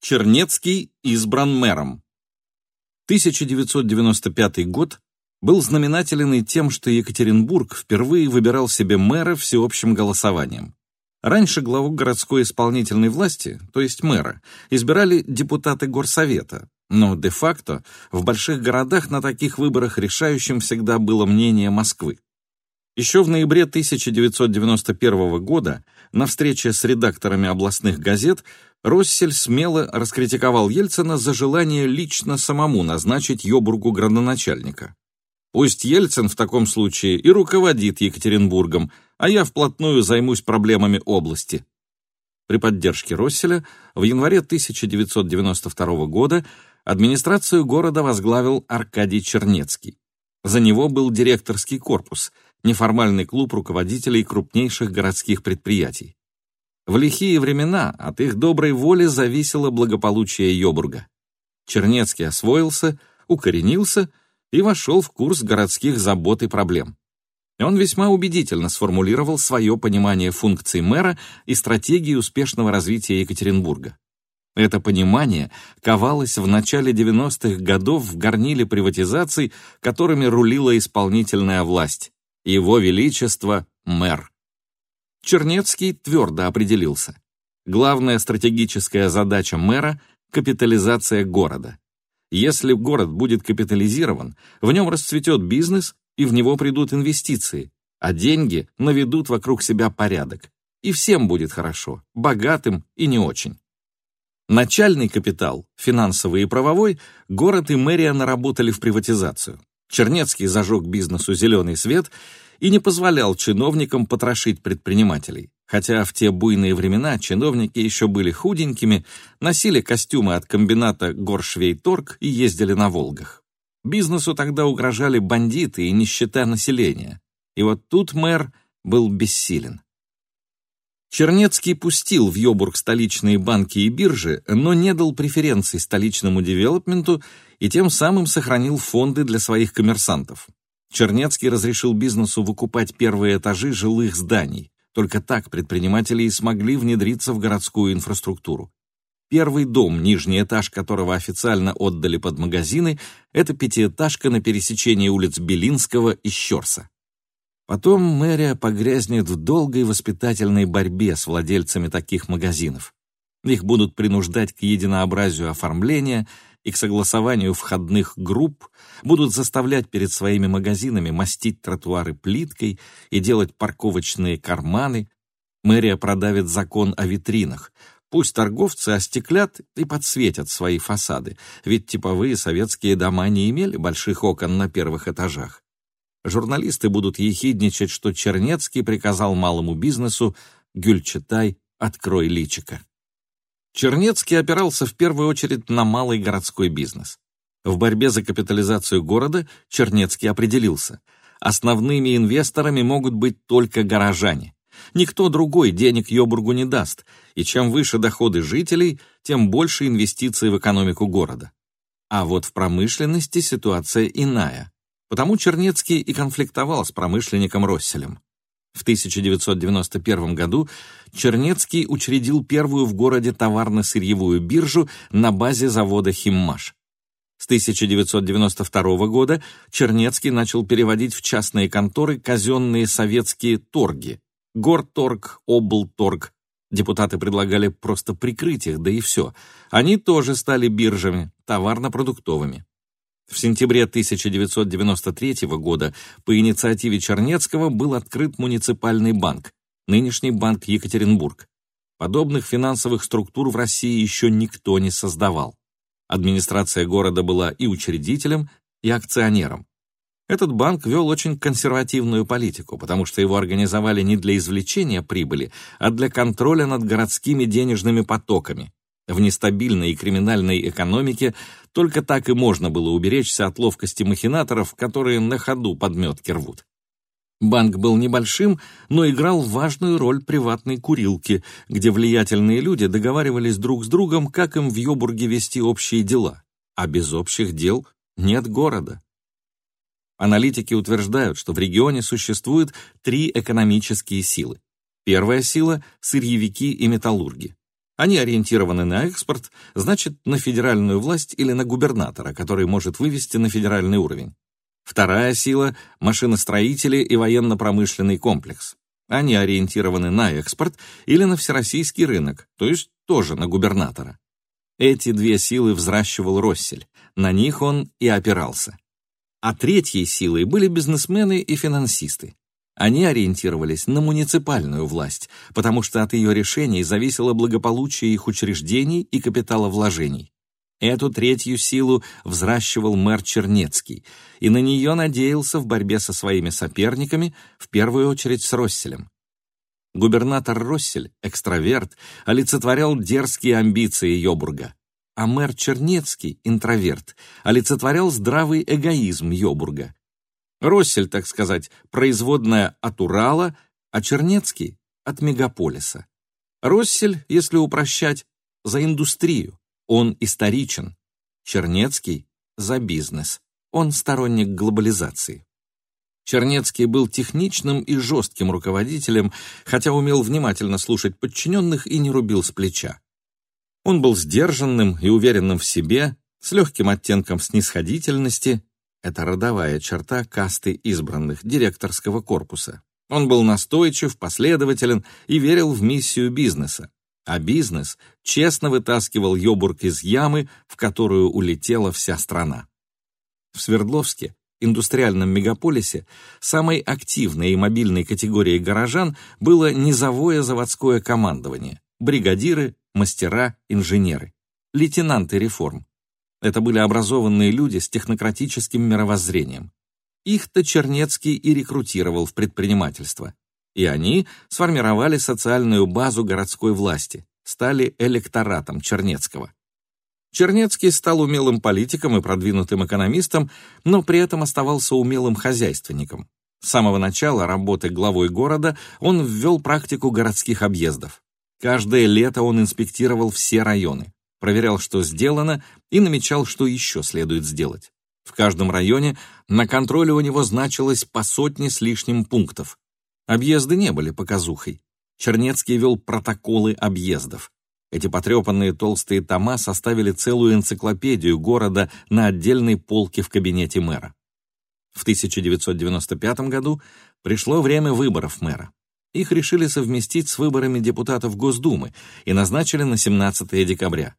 Чернецкий избран мэром. 1995 год был знаменателен и тем, что Екатеринбург впервые выбирал себе мэра всеобщим голосованием. Раньше главу городской исполнительной власти, то есть мэра, избирали депутаты горсовета, но де-факто в больших городах на таких выборах решающим всегда было мнение Москвы. Еще в ноябре 1991 года на встрече с редакторами областных газет Россель смело раскритиковал Ельцина за желание лично самому назначить Йобургу градоначальника. Пусть Ельцин в таком случае и руководит Екатеринбургом, а я вплотную займусь проблемами области. При поддержке Росселя в январе 1992 года администрацию города возглавил Аркадий Чернецкий. За него был директорский корпус, неформальный клуб руководителей крупнейших городских предприятий. В лихие времена от их доброй воли зависело благополучие Йобурга. Чернецкий освоился, укоренился и вошел в курс городских забот и проблем. Он весьма убедительно сформулировал свое понимание функций мэра и стратегии успешного развития Екатеринбурга. Это понимание ковалось в начале 90-х годов в горниле приватизаций, которыми рулила исполнительная власть. Его Величество — мэр. Чернецкий твердо определился. Главная стратегическая задача мэра — капитализация города. Если город будет капитализирован, в нем расцветет бизнес и в него придут инвестиции, а деньги наведут вокруг себя порядок. И всем будет хорошо, богатым и не очень. Начальный капитал, финансовый и правовой, город и мэрия наработали в приватизацию. Чернецкий зажег бизнесу зеленый свет и не позволял чиновникам потрошить предпринимателей. Хотя в те буйные времена чиновники еще были худенькими, носили костюмы от комбината Горшвейторг и ездили на «Волгах». Бизнесу тогда угрожали бандиты и нищета населения. И вот тут мэр был бессилен. Чернецкий пустил в Йобург столичные банки и биржи, но не дал преференций столичному девелопменту и тем самым сохранил фонды для своих коммерсантов. Чернецкий разрешил бизнесу выкупать первые этажи жилых зданий. Только так предприниматели и смогли внедриться в городскую инфраструктуру. Первый дом, нижний этаж которого официально отдали под магазины, это пятиэтажка на пересечении улиц Белинского и Щерса. Потом мэрия погрязнет в долгой воспитательной борьбе с владельцами таких магазинов. Их будут принуждать к единообразию оформления и к согласованию входных групп, будут заставлять перед своими магазинами мастить тротуары плиткой и делать парковочные карманы. Мэрия продавит закон о витринах. Пусть торговцы остеклят и подсветят свои фасады, ведь типовые советские дома не имели больших окон на первых этажах. Журналисты будут ехидничать, что Чернецкий приказал малому бизнесу «Гюльчатай, открой личико». Чернецкий опирался в первую очередь на малый городской бизнес. В борьбе за капитализацию города Чернецкий определился. Основными инвесторами могут быть только горожане. Никто другой денег Йобургу не даст, и чем выше доходы жителей, тем больше инвестиций в экономику города. А вот в промышленности ситуация иная. Потому Чернецкий и конфликтовал с промышленником Росселем. В 1991 году Чернецкий учредил первую в городе товарно-сырьевую биржу на базе завода «Химмаш». С 1992 года Чернецкий начал переводить в частные конторы казенные советские торги – Горторг, Облторг. Депутаты предлагали просто прикрыть их, да и все. Они тоже стали биржами, товарно-продуктовыми. В сентябре 1993 года по инициативе Чернецкого был открыт муниципальный банк, нынешний банк Екатеринбург. Подобных финансовых структур в России еще никто не создавал. Администрация города была и учредителем, и акционером. Этот банк вел очень консервативную политику, потому что его организовали не для извлечения прибыли, а для контроля над городскими денежными потоками. В нестабильной и криминальной экономике только так и можно было уберечься от ловкости махинаторов, которые на ходу подметки рвут. Банк был небольшим, но играл важную роль приватной курилки, где влиятельные люди договаривались друг с другом, как им в Йобурге вести общие дела. А без общих дел нет города. Аналитики утверждают, что в регионе существует три экономические силы. Первая сила – сырьевики и металлурги. Они ориентированы на экспорт, значит, на федеральную власть или на губернатора, который может вывести на федеральный уровень. Вторая сила – машиностроители и военно-промышленный комплекс. Они ориентированы на экспорт или на всероссийский рынок, то есть тоже на губернатора. Эти две силы взращивал Россель, на них он и опирался. А третьей силой были бизнесмены и финансисты. Они ориентировались на муниципальную власть, потому что от ее решений зависело благополучие их учреждений и капиталовложений. Эту третью силу взращивал мэр Чернецкий, и на нее надеялся в борьбе со своими соперниками, в первую очередь с Росселем. Губернатор Россель, экстраверт, олицетворял дерзкие амбиции Йобурга, а мэр Чернецкий, интроверт, олицетворял здравый эгоизм Йобурга. Россель, так сказать, производная от Урала, а Чернецкий — от мегаполиса. Россель, если упрощать, за индустрию, он историчен. Чернецкий — за бизнес, он сторонник глобализации. Чернецкий был техничным и жестким руководителем, хотя умел внимательно слушать подчиненных и не рубил с плеча. Он был сдержанным и уверенным в себе, с легким оттенком снисходительности, это родовая черта касты избранных, директорского корпуса. Он был настойчив, последователен и верил в миссию бизнеса. А бизнес честно вытаскивал Йобург из ямы, в которую улетела вся страна. В Свердловске, индустриальном мегаполисе, самой активной и мобильной категорией горожан было низовое заводское командование, бригадиры, мастера, инженеры, лейтенанты реформ. Это были образованные люди с технократическим мировоззрением. Их-то Чернецкий и рекрутировал в предпринимательство. И они сформировали социальную базу городской власти, стали электоратом Чернецкого. Чернецкий стал умелым политиком и продвинутым экономистом, но при этом оставался умелым хозяйственником. С самого начала работы главой города он ввел практику городских объездов. Каждое лето он инспектировал все районы проверял, что сделано, и намечал, что еще следует сделать. В каждом районе на контроле у него значилось по сотне с лишним пунктов. Объезды не были показухой. Чернецкий вел протоколы объездов. Эти потрепанные толстые тома составили целую энциклопедию города на отдельной полке в кабинете мэра. В 1995 году пришло время выборов мэра. Их решили совместить с выборами депутатов Госдумы и назначили на 17 декабря.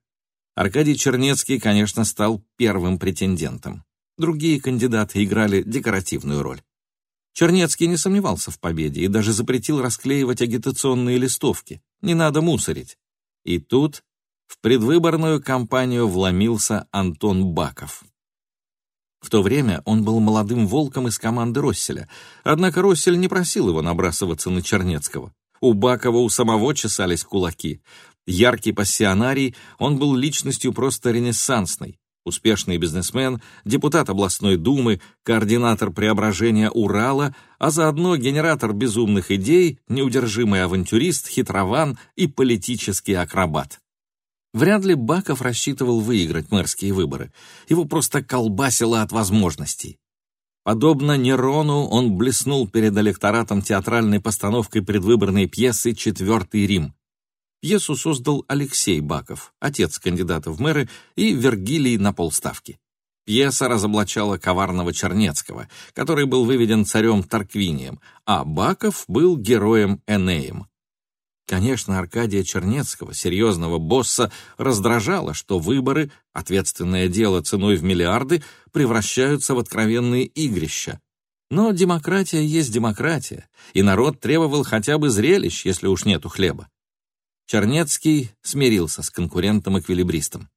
Аркадий Чернецкий, конечно, стал первым претендентом. Другие кандидаты играли декоративную роль. Чернецкий не сомневался в победе и даже запретил расклеивать агитационные листовки. Не надо мусорить. И тут в предвыборную кампанию вломился Антон Баков. В то время он был молодым волком из команды Росселя, однако Россель не просил его набрасываться на Чернецкого. У Бакова у самого чесались кулаки. Яркий пассионарий, он был личностью просто ренессансной. Успешный бизнесмен, депутат областной думы, координатор преображения Урала, а заодно генератор безумных идей, неудержимый авантюрист, хитрован и политический акробат. Вряд ли Баков рассчитывал выиграть мэрские выборы. Его просто колбасило от возможностей. Подобно Нерону, он блеснул перед электоратом театральной постановкой предвыборной пьесы «Четвертый Рим». Пьесу создал Алексей Баков, отец кандидата в мэры, и Вергилий на полставки. Пьеса разоблачала коварного Чернецкого, который был выведен царем Тарквинием, а Баков был героем Энеем. Конечно, Аркадия Чернецкого, серьезного босса, раздражало, что выборы, ответственное дело ценой в миллиарды, превращаются в откровенные игрища. Но демократия есть демократия, и народ требовал хотя бы зрелищ, если уж нету хлеба. Чернецкий смирился с конкурентом-эквилибристом.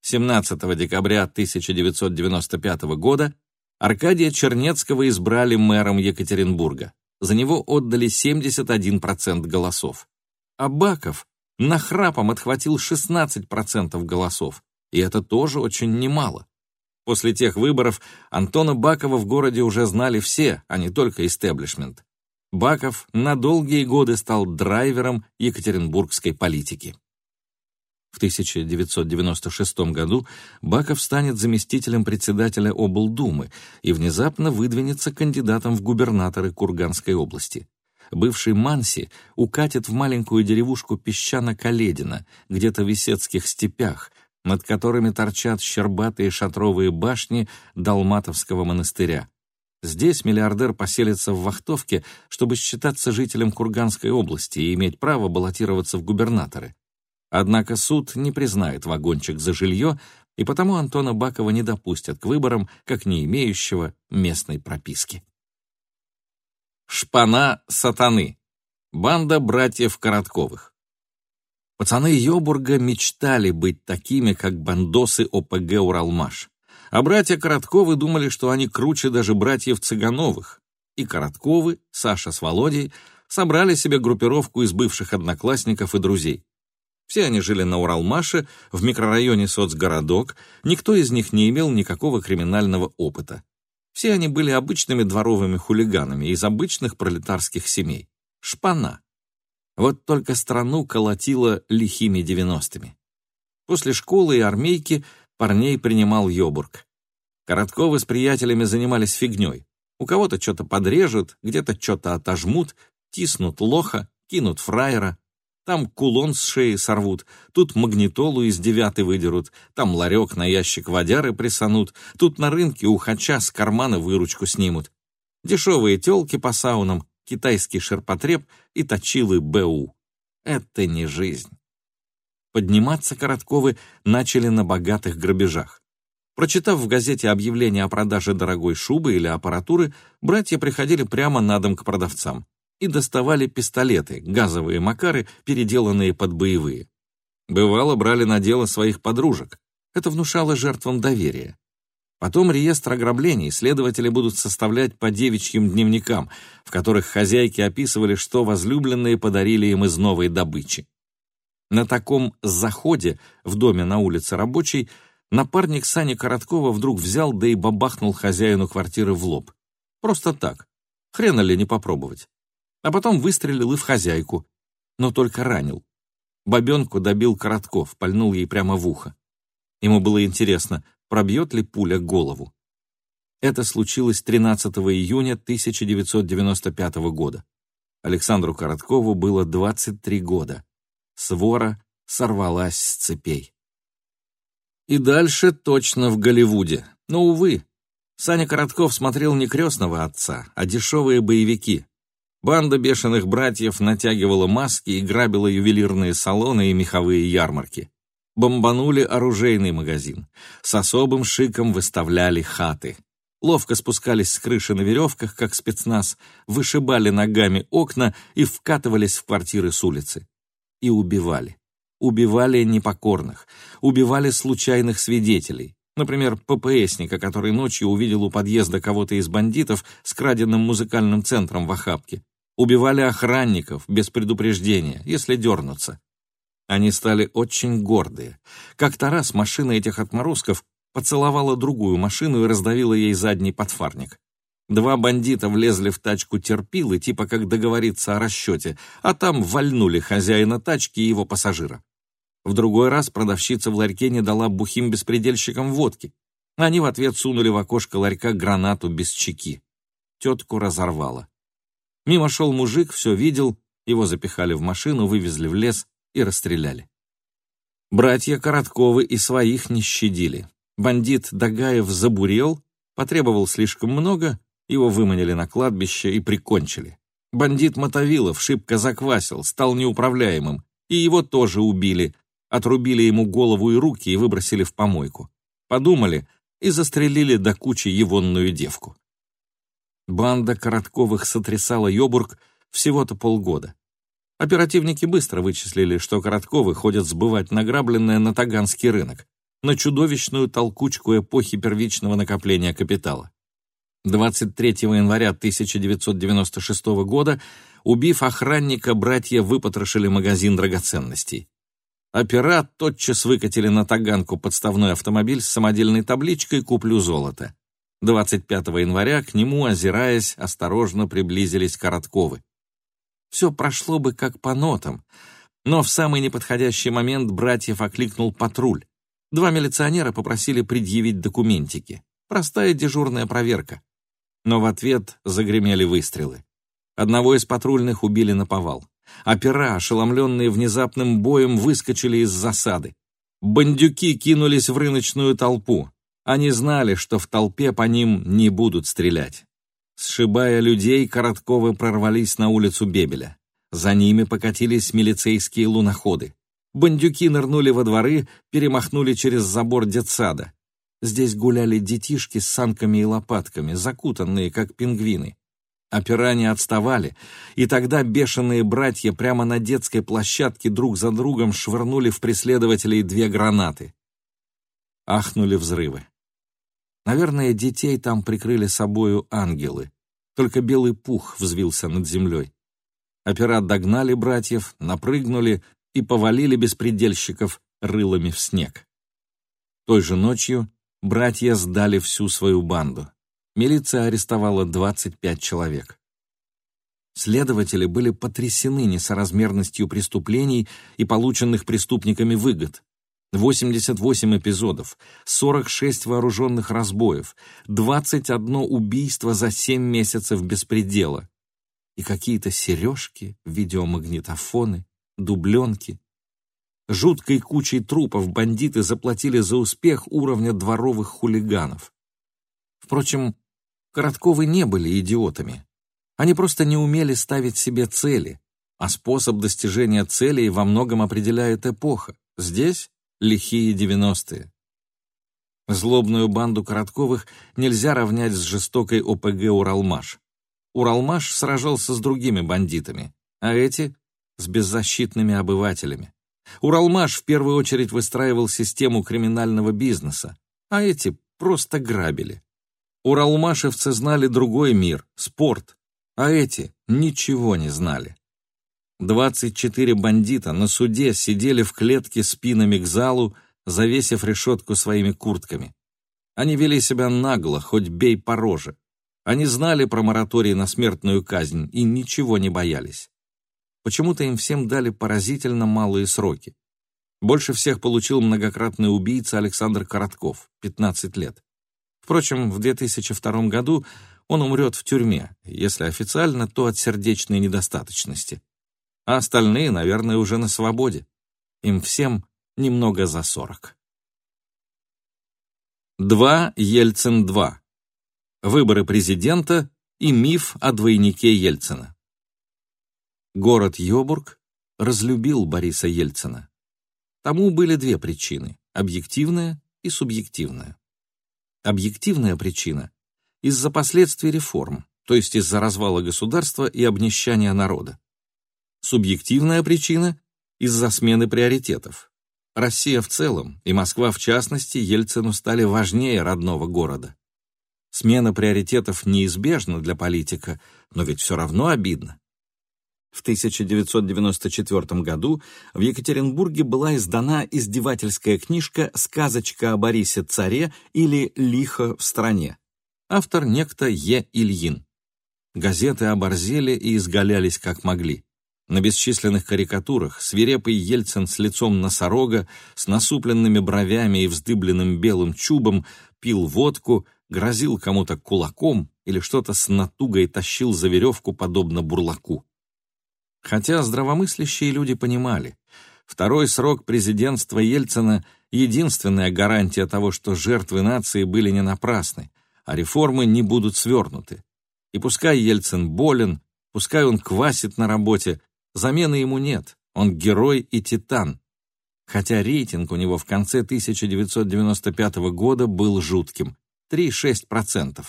17 декабря 1995 года Аркадия Чернецкого избрали мэром Екатеринбурга. За него отдали 71% голосов. А Баков нахрапом отхватил 16% голосов, и это тоже очень немало. После тех выборов Антона Бакова в городе уже знали все, а не только истеблишмент. Баков на долгие годы стал драйвером екатеринбургской политики. В 1996 году Баков станет заместителем председателя облдумы и внезапно выдвинется кандидатом в губернаторы Курганской области. Бывший Манси укатит в маленькую деревушку Песчано-Каледино, где-то в Висецких степях, над которыми торчат щербатые шатровые башни Далматовского монастыря. Здесь миллиардер поселится в Вахтовке, чтобы считаться жителем Курганской области и иметь право баллотироваться в губернаторы. Однако суд не признает вагончик за жилье, и потому Антона Бакова не допустят к выборам, как не имеющего местной прописки. Шпана сатаны. Банда братьев Коротковых. Пацаны Йобурга мечтали быть такими, как бандосы ОПГ «Уралмаш». А братья Коротковы думали, что они круче даже братьев Цыгановых. И Коротковы, Саша с Володей, собрали себе группировку из бывших одноклассников и друзей. Все они жили на Уралмаше, в микрорайоне Соцгородок, никто из них не имел никакого криминального опыта. Все они были обычными дворовыми хулиганами из обычных пролетарских семей. Шпана. Вот только страну колотило лихими девяностыми. После школы и армейки парней принимал Йобург. Коротковы с приятелями занимались фигней. У кого-то что-то подрежут, где-то что-то отожмут, тиснут лоха, кинут фраера. Там кулон с шеи сорвут, тут магнитолу из девяты выдерут, там ларек на ящик водяры присанут, тут на рынке у хача с кармана выручку снимут. Дешевые телки по саунам, китайский ширпотреб и точилы БУ. Это не жизнь. Подниматься Коротковы начали на богатых грабежах. Прочитав в газете объявление о продаже дорогой шубы или аппаратуры, братья приходили прямо на дом к продавцам и доставали пистолеты, газовые макары, переделанные под боевые. Бывало, брали на дело своих подружек. Это внушало жертвам доверие. Потом реестр ограблений следователи будут составлять по девичьим дневникам, в которых хозяйки описывали, что возлюбленные подарили им из новой добычи. На таком заходе в доме на улице Рабочей напарник Сани Короткова вдруг взял да и бабахнул хозяину квартиры в лоб. Просто так. Хрена ли не попробовать. А потом выстрелил и в хозяйку, но только ранил. Бабенку добил Коротков, пальнул ей прямо в ухо. Ему было интересно, пробьет ли пуля голову. Это случилось 13 июня 1995 года. Александру Короткову было 23 года свора сорвалась с цепей. И дальше точно в Голливуде. Но, увы, Саня Коротков смотрел не крестного отца, а дешевые боевики. Банда бешеных братьев натягивала маски и грабила ювелирные салоны и меховые ярмарки. Бомбанули оружейный магазин. С особым шиком выставляли хаты. Ловко спускались с крыши на веревках, как спецназ, вышибали ногами окна и вкатывались в квартиры с улицы и убивали. Убивали непокорных, убивали случайных свидетелей. Например, ППСника, который ночью увидел у подъезда кого-то из бандитов с краденным музыкальным центром в охапке. Убивали охранников без предупреждения, если дернуться. Они стали очень гордые. Как-то раз машина этих отморозков поцеловала другую машину и раздавила ей задний подфарник. Два бандита влезли в тачку терпилы, типа как договориться о расчете, а там вальнули хозяина тачки и его пассажира. В другой раз продавщица в ларьке не дала бухим беспредельщикам водки. Они в ответ сунули в окошко ларька гранату без чеки. Тетку разорвало. Мимо шел мужик, все видел, его запихали в машину, вывезли в лес и расстреляли. Братья Коротковы и своих не щадили. Бандит Дагаев забурел, потребовал слишком много, его выманили на кладбище и прикончили. Бандит Мотовилов шибко заквасил, стал неуправляемым, и его тоже убили, отрубили ему голову и руки и выбросили в помойку. Подумали и застрелили до кучи егонную девку. Банда Коротковых сотрясала Йобург всего-то полгода. Оперативники быстро вычислили, что Коротковы ходят сбывать награбленное на Таганский рынок, на чудовищную толкучку эпохи первичного накопления капитала. 23 января 1996 года, убив охранника, братья выпотрошили магазин драгоценностей. Опера тотчас выкатили на Таганку подставной автомобиль с самодельной табличкой «Куплю золото». 25 января к нему, озираясь, осторожно приблизились Коротковы. Все прошло бы как по нотам, но в самый неподходящий момент братьев окликнул патруль. Два милиционера попросили предъявить документики. Простая дежурная проверка. Но в ответ загремели выстрелы. Одного из патрульных убили на повал. Опера, ошеломленные внезапным боем, выскочили из засады. Бандюки кинулись в рыночную толпу. Они знали, что в толпе по ним не будут стрелять. Сшибая людей, Коротковы прорвались на улицу Бебеля. За ними покатились милицейские луноходы. Бандюки нырнули во дворы, перемахнули через забор детсада. Здесь гуляли детишки с санками и лопатками, закутанные, как пингвины. Опера отставали, и тогда бешеные братья прямо на детской площадке друг за другом швырнули в преследователей две гранаты. Ахнули взрывы. Наверное, детей там прикрыли собою ангелы. Только белый пух взвился над землей. Опера догнали братьев, напрыгнули и повалили беспредельщиков рылами в снег. Той же ночью братья сдали всю свою банду. Милиция арестовала 25 человек. Следователи были потрясены несоразмерностью преступлений и полученных преступниками выгод. 88 эпизодов, 46 вооруженных разбоев, 21 убийство за 7 месяцев беспредела. И какие-то сережки, видеомагнитофоны, дубленки. Жуткой кучей трупов бандиты заплатили за успех уровня дворовых хулиганов. Впрочем, Коротковы не были идиотами. Они просто не умели ставить себе цели, а способ достижения целей во многом определяет эпоха. Здесь лихие девяностые. Злобную банду Коротковых нельзя равнять с жестокой ОПГ «Уралмаш». Уралмаш сражался с другими бандитами, а эти — с беззащитными обывателями. Уралмаш в первую очередь выстраивал систему криминального бизнеса, а эти просто грабили. Уралмашевцы знали другой мир, спорт, а эти ничего не знали. 24 бандита на суде сидели в клетке спинами к залу, завесив решетку своими куртками. Они вели себя нагло, хоть бей по роже. Они знали про мораторий на смертную казнь и ничего не боялись. Почему-то им всем дали поразительно малые сроки. Больше всех получил многократный убийца Александр Коротков, 15 лет. Впрочем, в 2002 году он умрет в тюрьме, если официально, то от сердечной недостаточности а остальные, наверное, уже на свободе. Им всем немного за сорок. 2. Ельцин-2. Выборы президента и миф о двойнике Ельцина. Город Йобург разлюбил Бориса Ельцина. Тому были две причины – объективная и субъективная. Объективная причина – из-за последствий реформ, то есть из-за развала государства и обнищания народа. Субъективная причина – из-за смены приоритетов. Россия в целом, и Москва в частности, Ельцину стали важнее родного города. Смена приоритетов неизбежна для политика, но ведь все равно обидно. В 1994 году в Екатеринбурге была издана издевательская книжка «Сказочка о Борисе Царе» или «Лихо в стране». Автор некто Е. Ильин. Газеты оборзели и изгалялись как могли. На бесчисленных карикатурах свирепый Ельцин с лицом носорога, с насупленными бровями и вздыбленным белым чубом пил водку, грозил кому-то кулаком или что-то с натугой тащил за веревку, подобно бурлаку. Хотя здравомыслящие люди понимали, второй срок президентства Ельцина — единственная гарантия того, что жертвы нации были не напрасны, а реформы не будут свернуты. И пускай Ельцин болен, пускай он квасит на работе, замены ему нет, он герой и титан. Хотя рейтинг у него в конце 1995 года был жутким — 3,6%.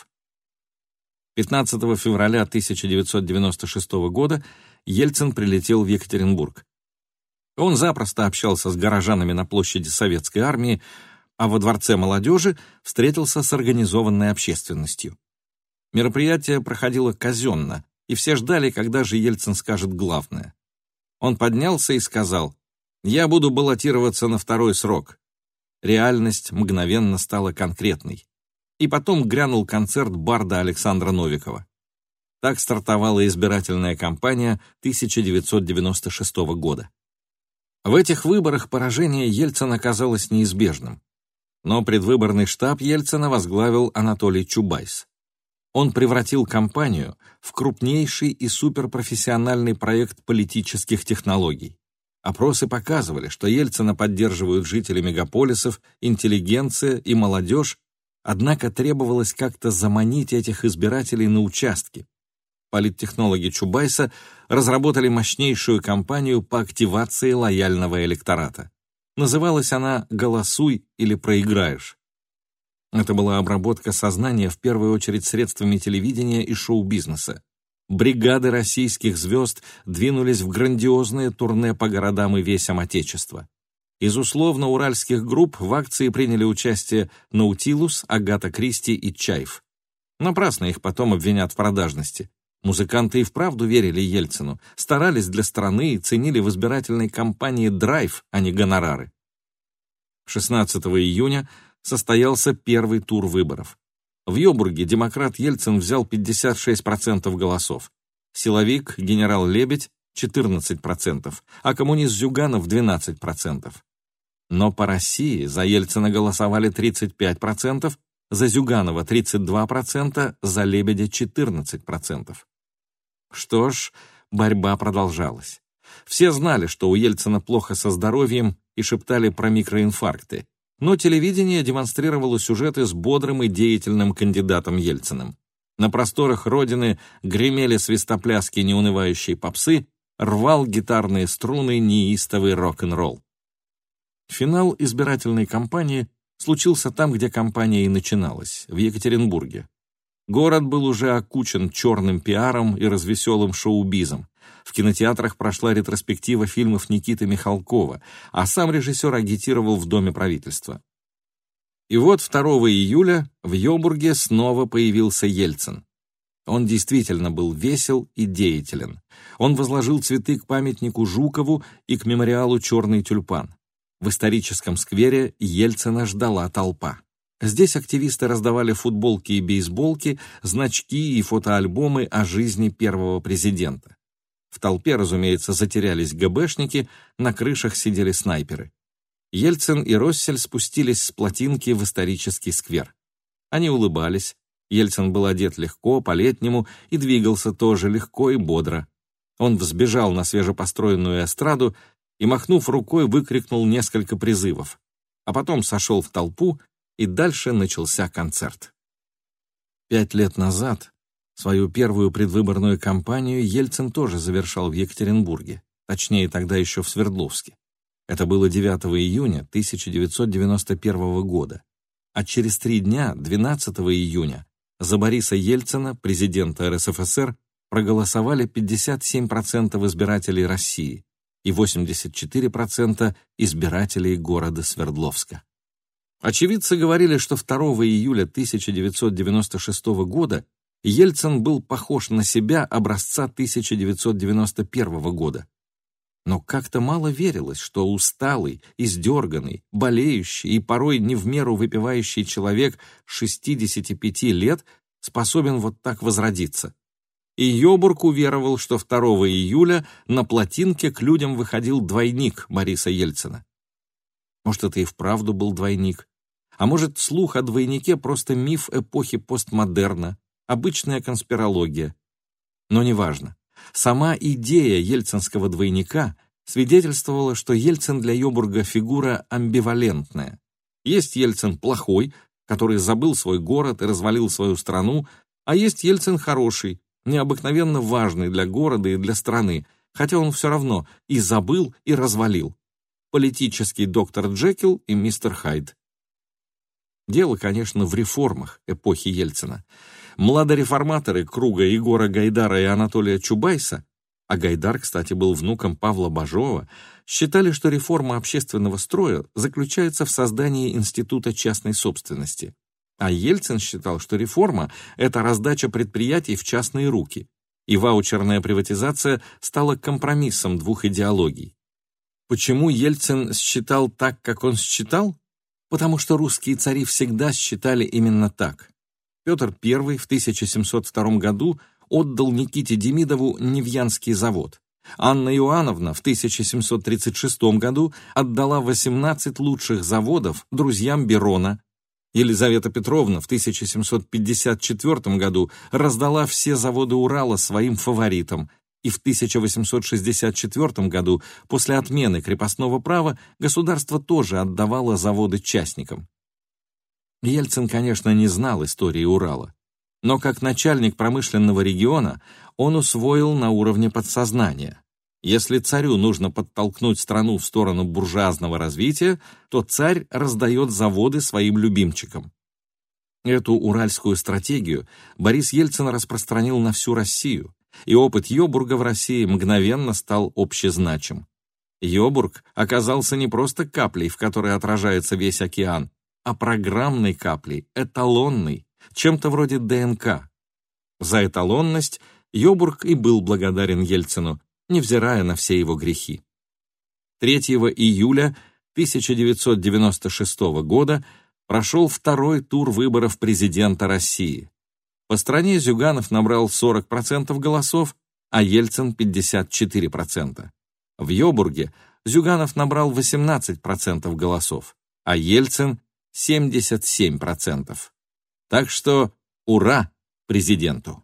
15 февраля 1996 года Ельцин прилетел в Екатеринбург. Он запросто общался с горожанами на площади Советской Армии, а во Дворце молодежи встретился с организованной общественностью. Мероприятие проходило казенно, и все ждали, когда же Ельцин скажет главное. Он поднялся и сказал, «Я буду баллотироваться на второй срок». Реальность мгновенно стала конкретной. И потом грянул концерт барда Александра Новикова. Так стартовала избирательная кампания 1996 года. В этих выборах поражение Ельцина казалось неизбежным. Но предвыборный штаб Ельцина возглавил Анатолий Чубайс. Он превратил кампанию в крупнейший и суперпрофессиональный проект политических технологий. Опросы показывали, что Ельцина поддерживают жители мегаполисов, интеллигенция и молодежь, однако требовалось как-то заманить этих избирателей на участки. Политтехнологи Чубайса разработали мощнейшую кампанию по активации лояльного электората. Называлась она «Голосуй или проиграешь». Это была обработка сознания в первую очередь средствами телевидения и шоу-бизнеса. Бригады российских звезд двинулись в грандиозное турне по городам и весям Отечества. Из условно-уральских групп в акции приняли участие Наутилус, Агата Кристи и Чайф. Напрасно их потом обвинят в продажности. Музыканты и вправду верили Ельцину, старались для страны и ценили в избирательной кампании драйв, а не гонорары. 16 июня состоялся первый тур выборов. В Йобурге демократ Ельцин взял 56% голосов. Силовик, генерал Лебедь — 14%, а коммунист Зюганов — 12%. Но по России за Ельцина голосовали 35%, за Зюганова 32%, за Лебедя 14%. Что ж, борьба продолжалась. Все знали, что у Ельцина плохо со здоровьем и шептали про микроинфаркты, но телевидение демонстрировало сюжеты с бодрым и деятельным кандидатом Ельциным. На просторах Родины гремели свистопляски неунывающей попсы, рвал гитарные струны неистовый рок-н-ролл. Финал избирательной кампании случился там, где кампания и начиналась, в Екатеринбурге. Город был уже окучен черным пиаром и развеселым шоу-бизом. В кинотеатрах прошла ретроспектива фильмов Никиты Михалкова, а сам режиссер агитировал в Доме правительства. И вот 2 июля в Йобурге снова появился Ельцин. Он действительно был весел и деятелен. Он возложил цветы к памятнику Жукову и к мемориалу «Черный тюльпан». В историческом сквере Ельцина ждала толпа. Здесь активисты раздавали футболки и бейсболки, значки и фотоальбомы о жизни первого президента. В толпе, разумеется, затерялись ГБшники, на крышах сидели снайперы. Ельцин и Россель спустились с плотинки в исторический сквер. Они улыбались. Ельцин был одет легко, по-летнему, и двигался тоже легко и бодро. Он взбежал на свежепостроенную эстраду и, махнув рукой, выкрикнул несколько призывов. А потом сошел в толпу и дальше начался концерт. Пять лет назад свою первую предвыборную кампанию Ельцин тоже завершал в Екатеринбурге, точнее тогда еще в Свердловске. Это было 9 июня 1991 года. А через три дня, 12 июня, за Бориса Ельцина, президента РСФСР, проголосовали 57% избирателей России и 84% избирателей города Свердловска. Очевидцы говорили, что 2 июля 1996 года Ельцин был похож на себя образца 1991 года. Но как-то мало верилось, что усталый, издерганный, болеющий и порой не в меру выпивающий человек 65 лет способен вот так возродиться. и Йобург уверовал, что 2 июля на плотинке к людям выходил двойник Бориса Ельцина. Может, это и вправду был двойник. А может, слух о двойнике просто миф эпохи постмодерна, обычная конспирология. Но неважно. Сама идея ельцинского двойника свидетельствовала, что Ельцин для Йобурга фигура амбивалентная. Есть Ельцин плохой, который забыл свой город и развалил свою страну, а есть Ельцин хороший, необыкновенно важный для города и для страны, хотя он все равно и забыл, и развалил. Политический доктор Джекил и мистер Хайд. Дело, конечно, в реформах эпохи Ельцина. Младореформаторы круга Егора Гайдара и Анатолия Чубайса, а Гайдар, кстати, был внуком Павла Бажова, считали, что реформа общественного строя заключается в создании института частной собственности. А Ельцин считал, что реформа – это раздача предприятий в частные руки, и ваучерная приватизация стала компромиссом двух идеологий. Почему Ельцин считал так, как он считал? Потому что русские цари всегда считали именно так. Петр I в 1702 году отдал Никите Демидову Невьянский завод. Анна Иоанновна в 1736 году отдала 18 лучших заводов друзьям Берона, Елизавета Петровна в 1754 году раздала все заводы Урала своим фаворитам, и в 1864 году, после отмены крепостного права, государство тоже отдавало заводы частникам. Ельцин, конечно, не знал истории Урала, но как начальник промышленного региона он усвоил на уровне подсознания. Если царю нужно подтолкнуть страну в сторону буржуазного развития, то царь раздает заводы своим любимчикам. Эту уральскую стратегию Борис Ельцин распространил на всю Россию, и опыт Йобурга в России мгновенно стал общезначим. Йобург оказался не просто каплей, в которой отражается весь океан, а программной каплей, эталонной, чем-то вроде ДНК. За эталонность Йобург и был благодарен Ельцину, невзирая на все его грехи. 3 июля 1996 года прошел второй тур выборов президента России. По стране Зюганов набрал 40% голосов, а Ельцин 54%. В Йобурге Зюганов набрал 18% голосов, а Ельцин 77%. Так что ура президенту!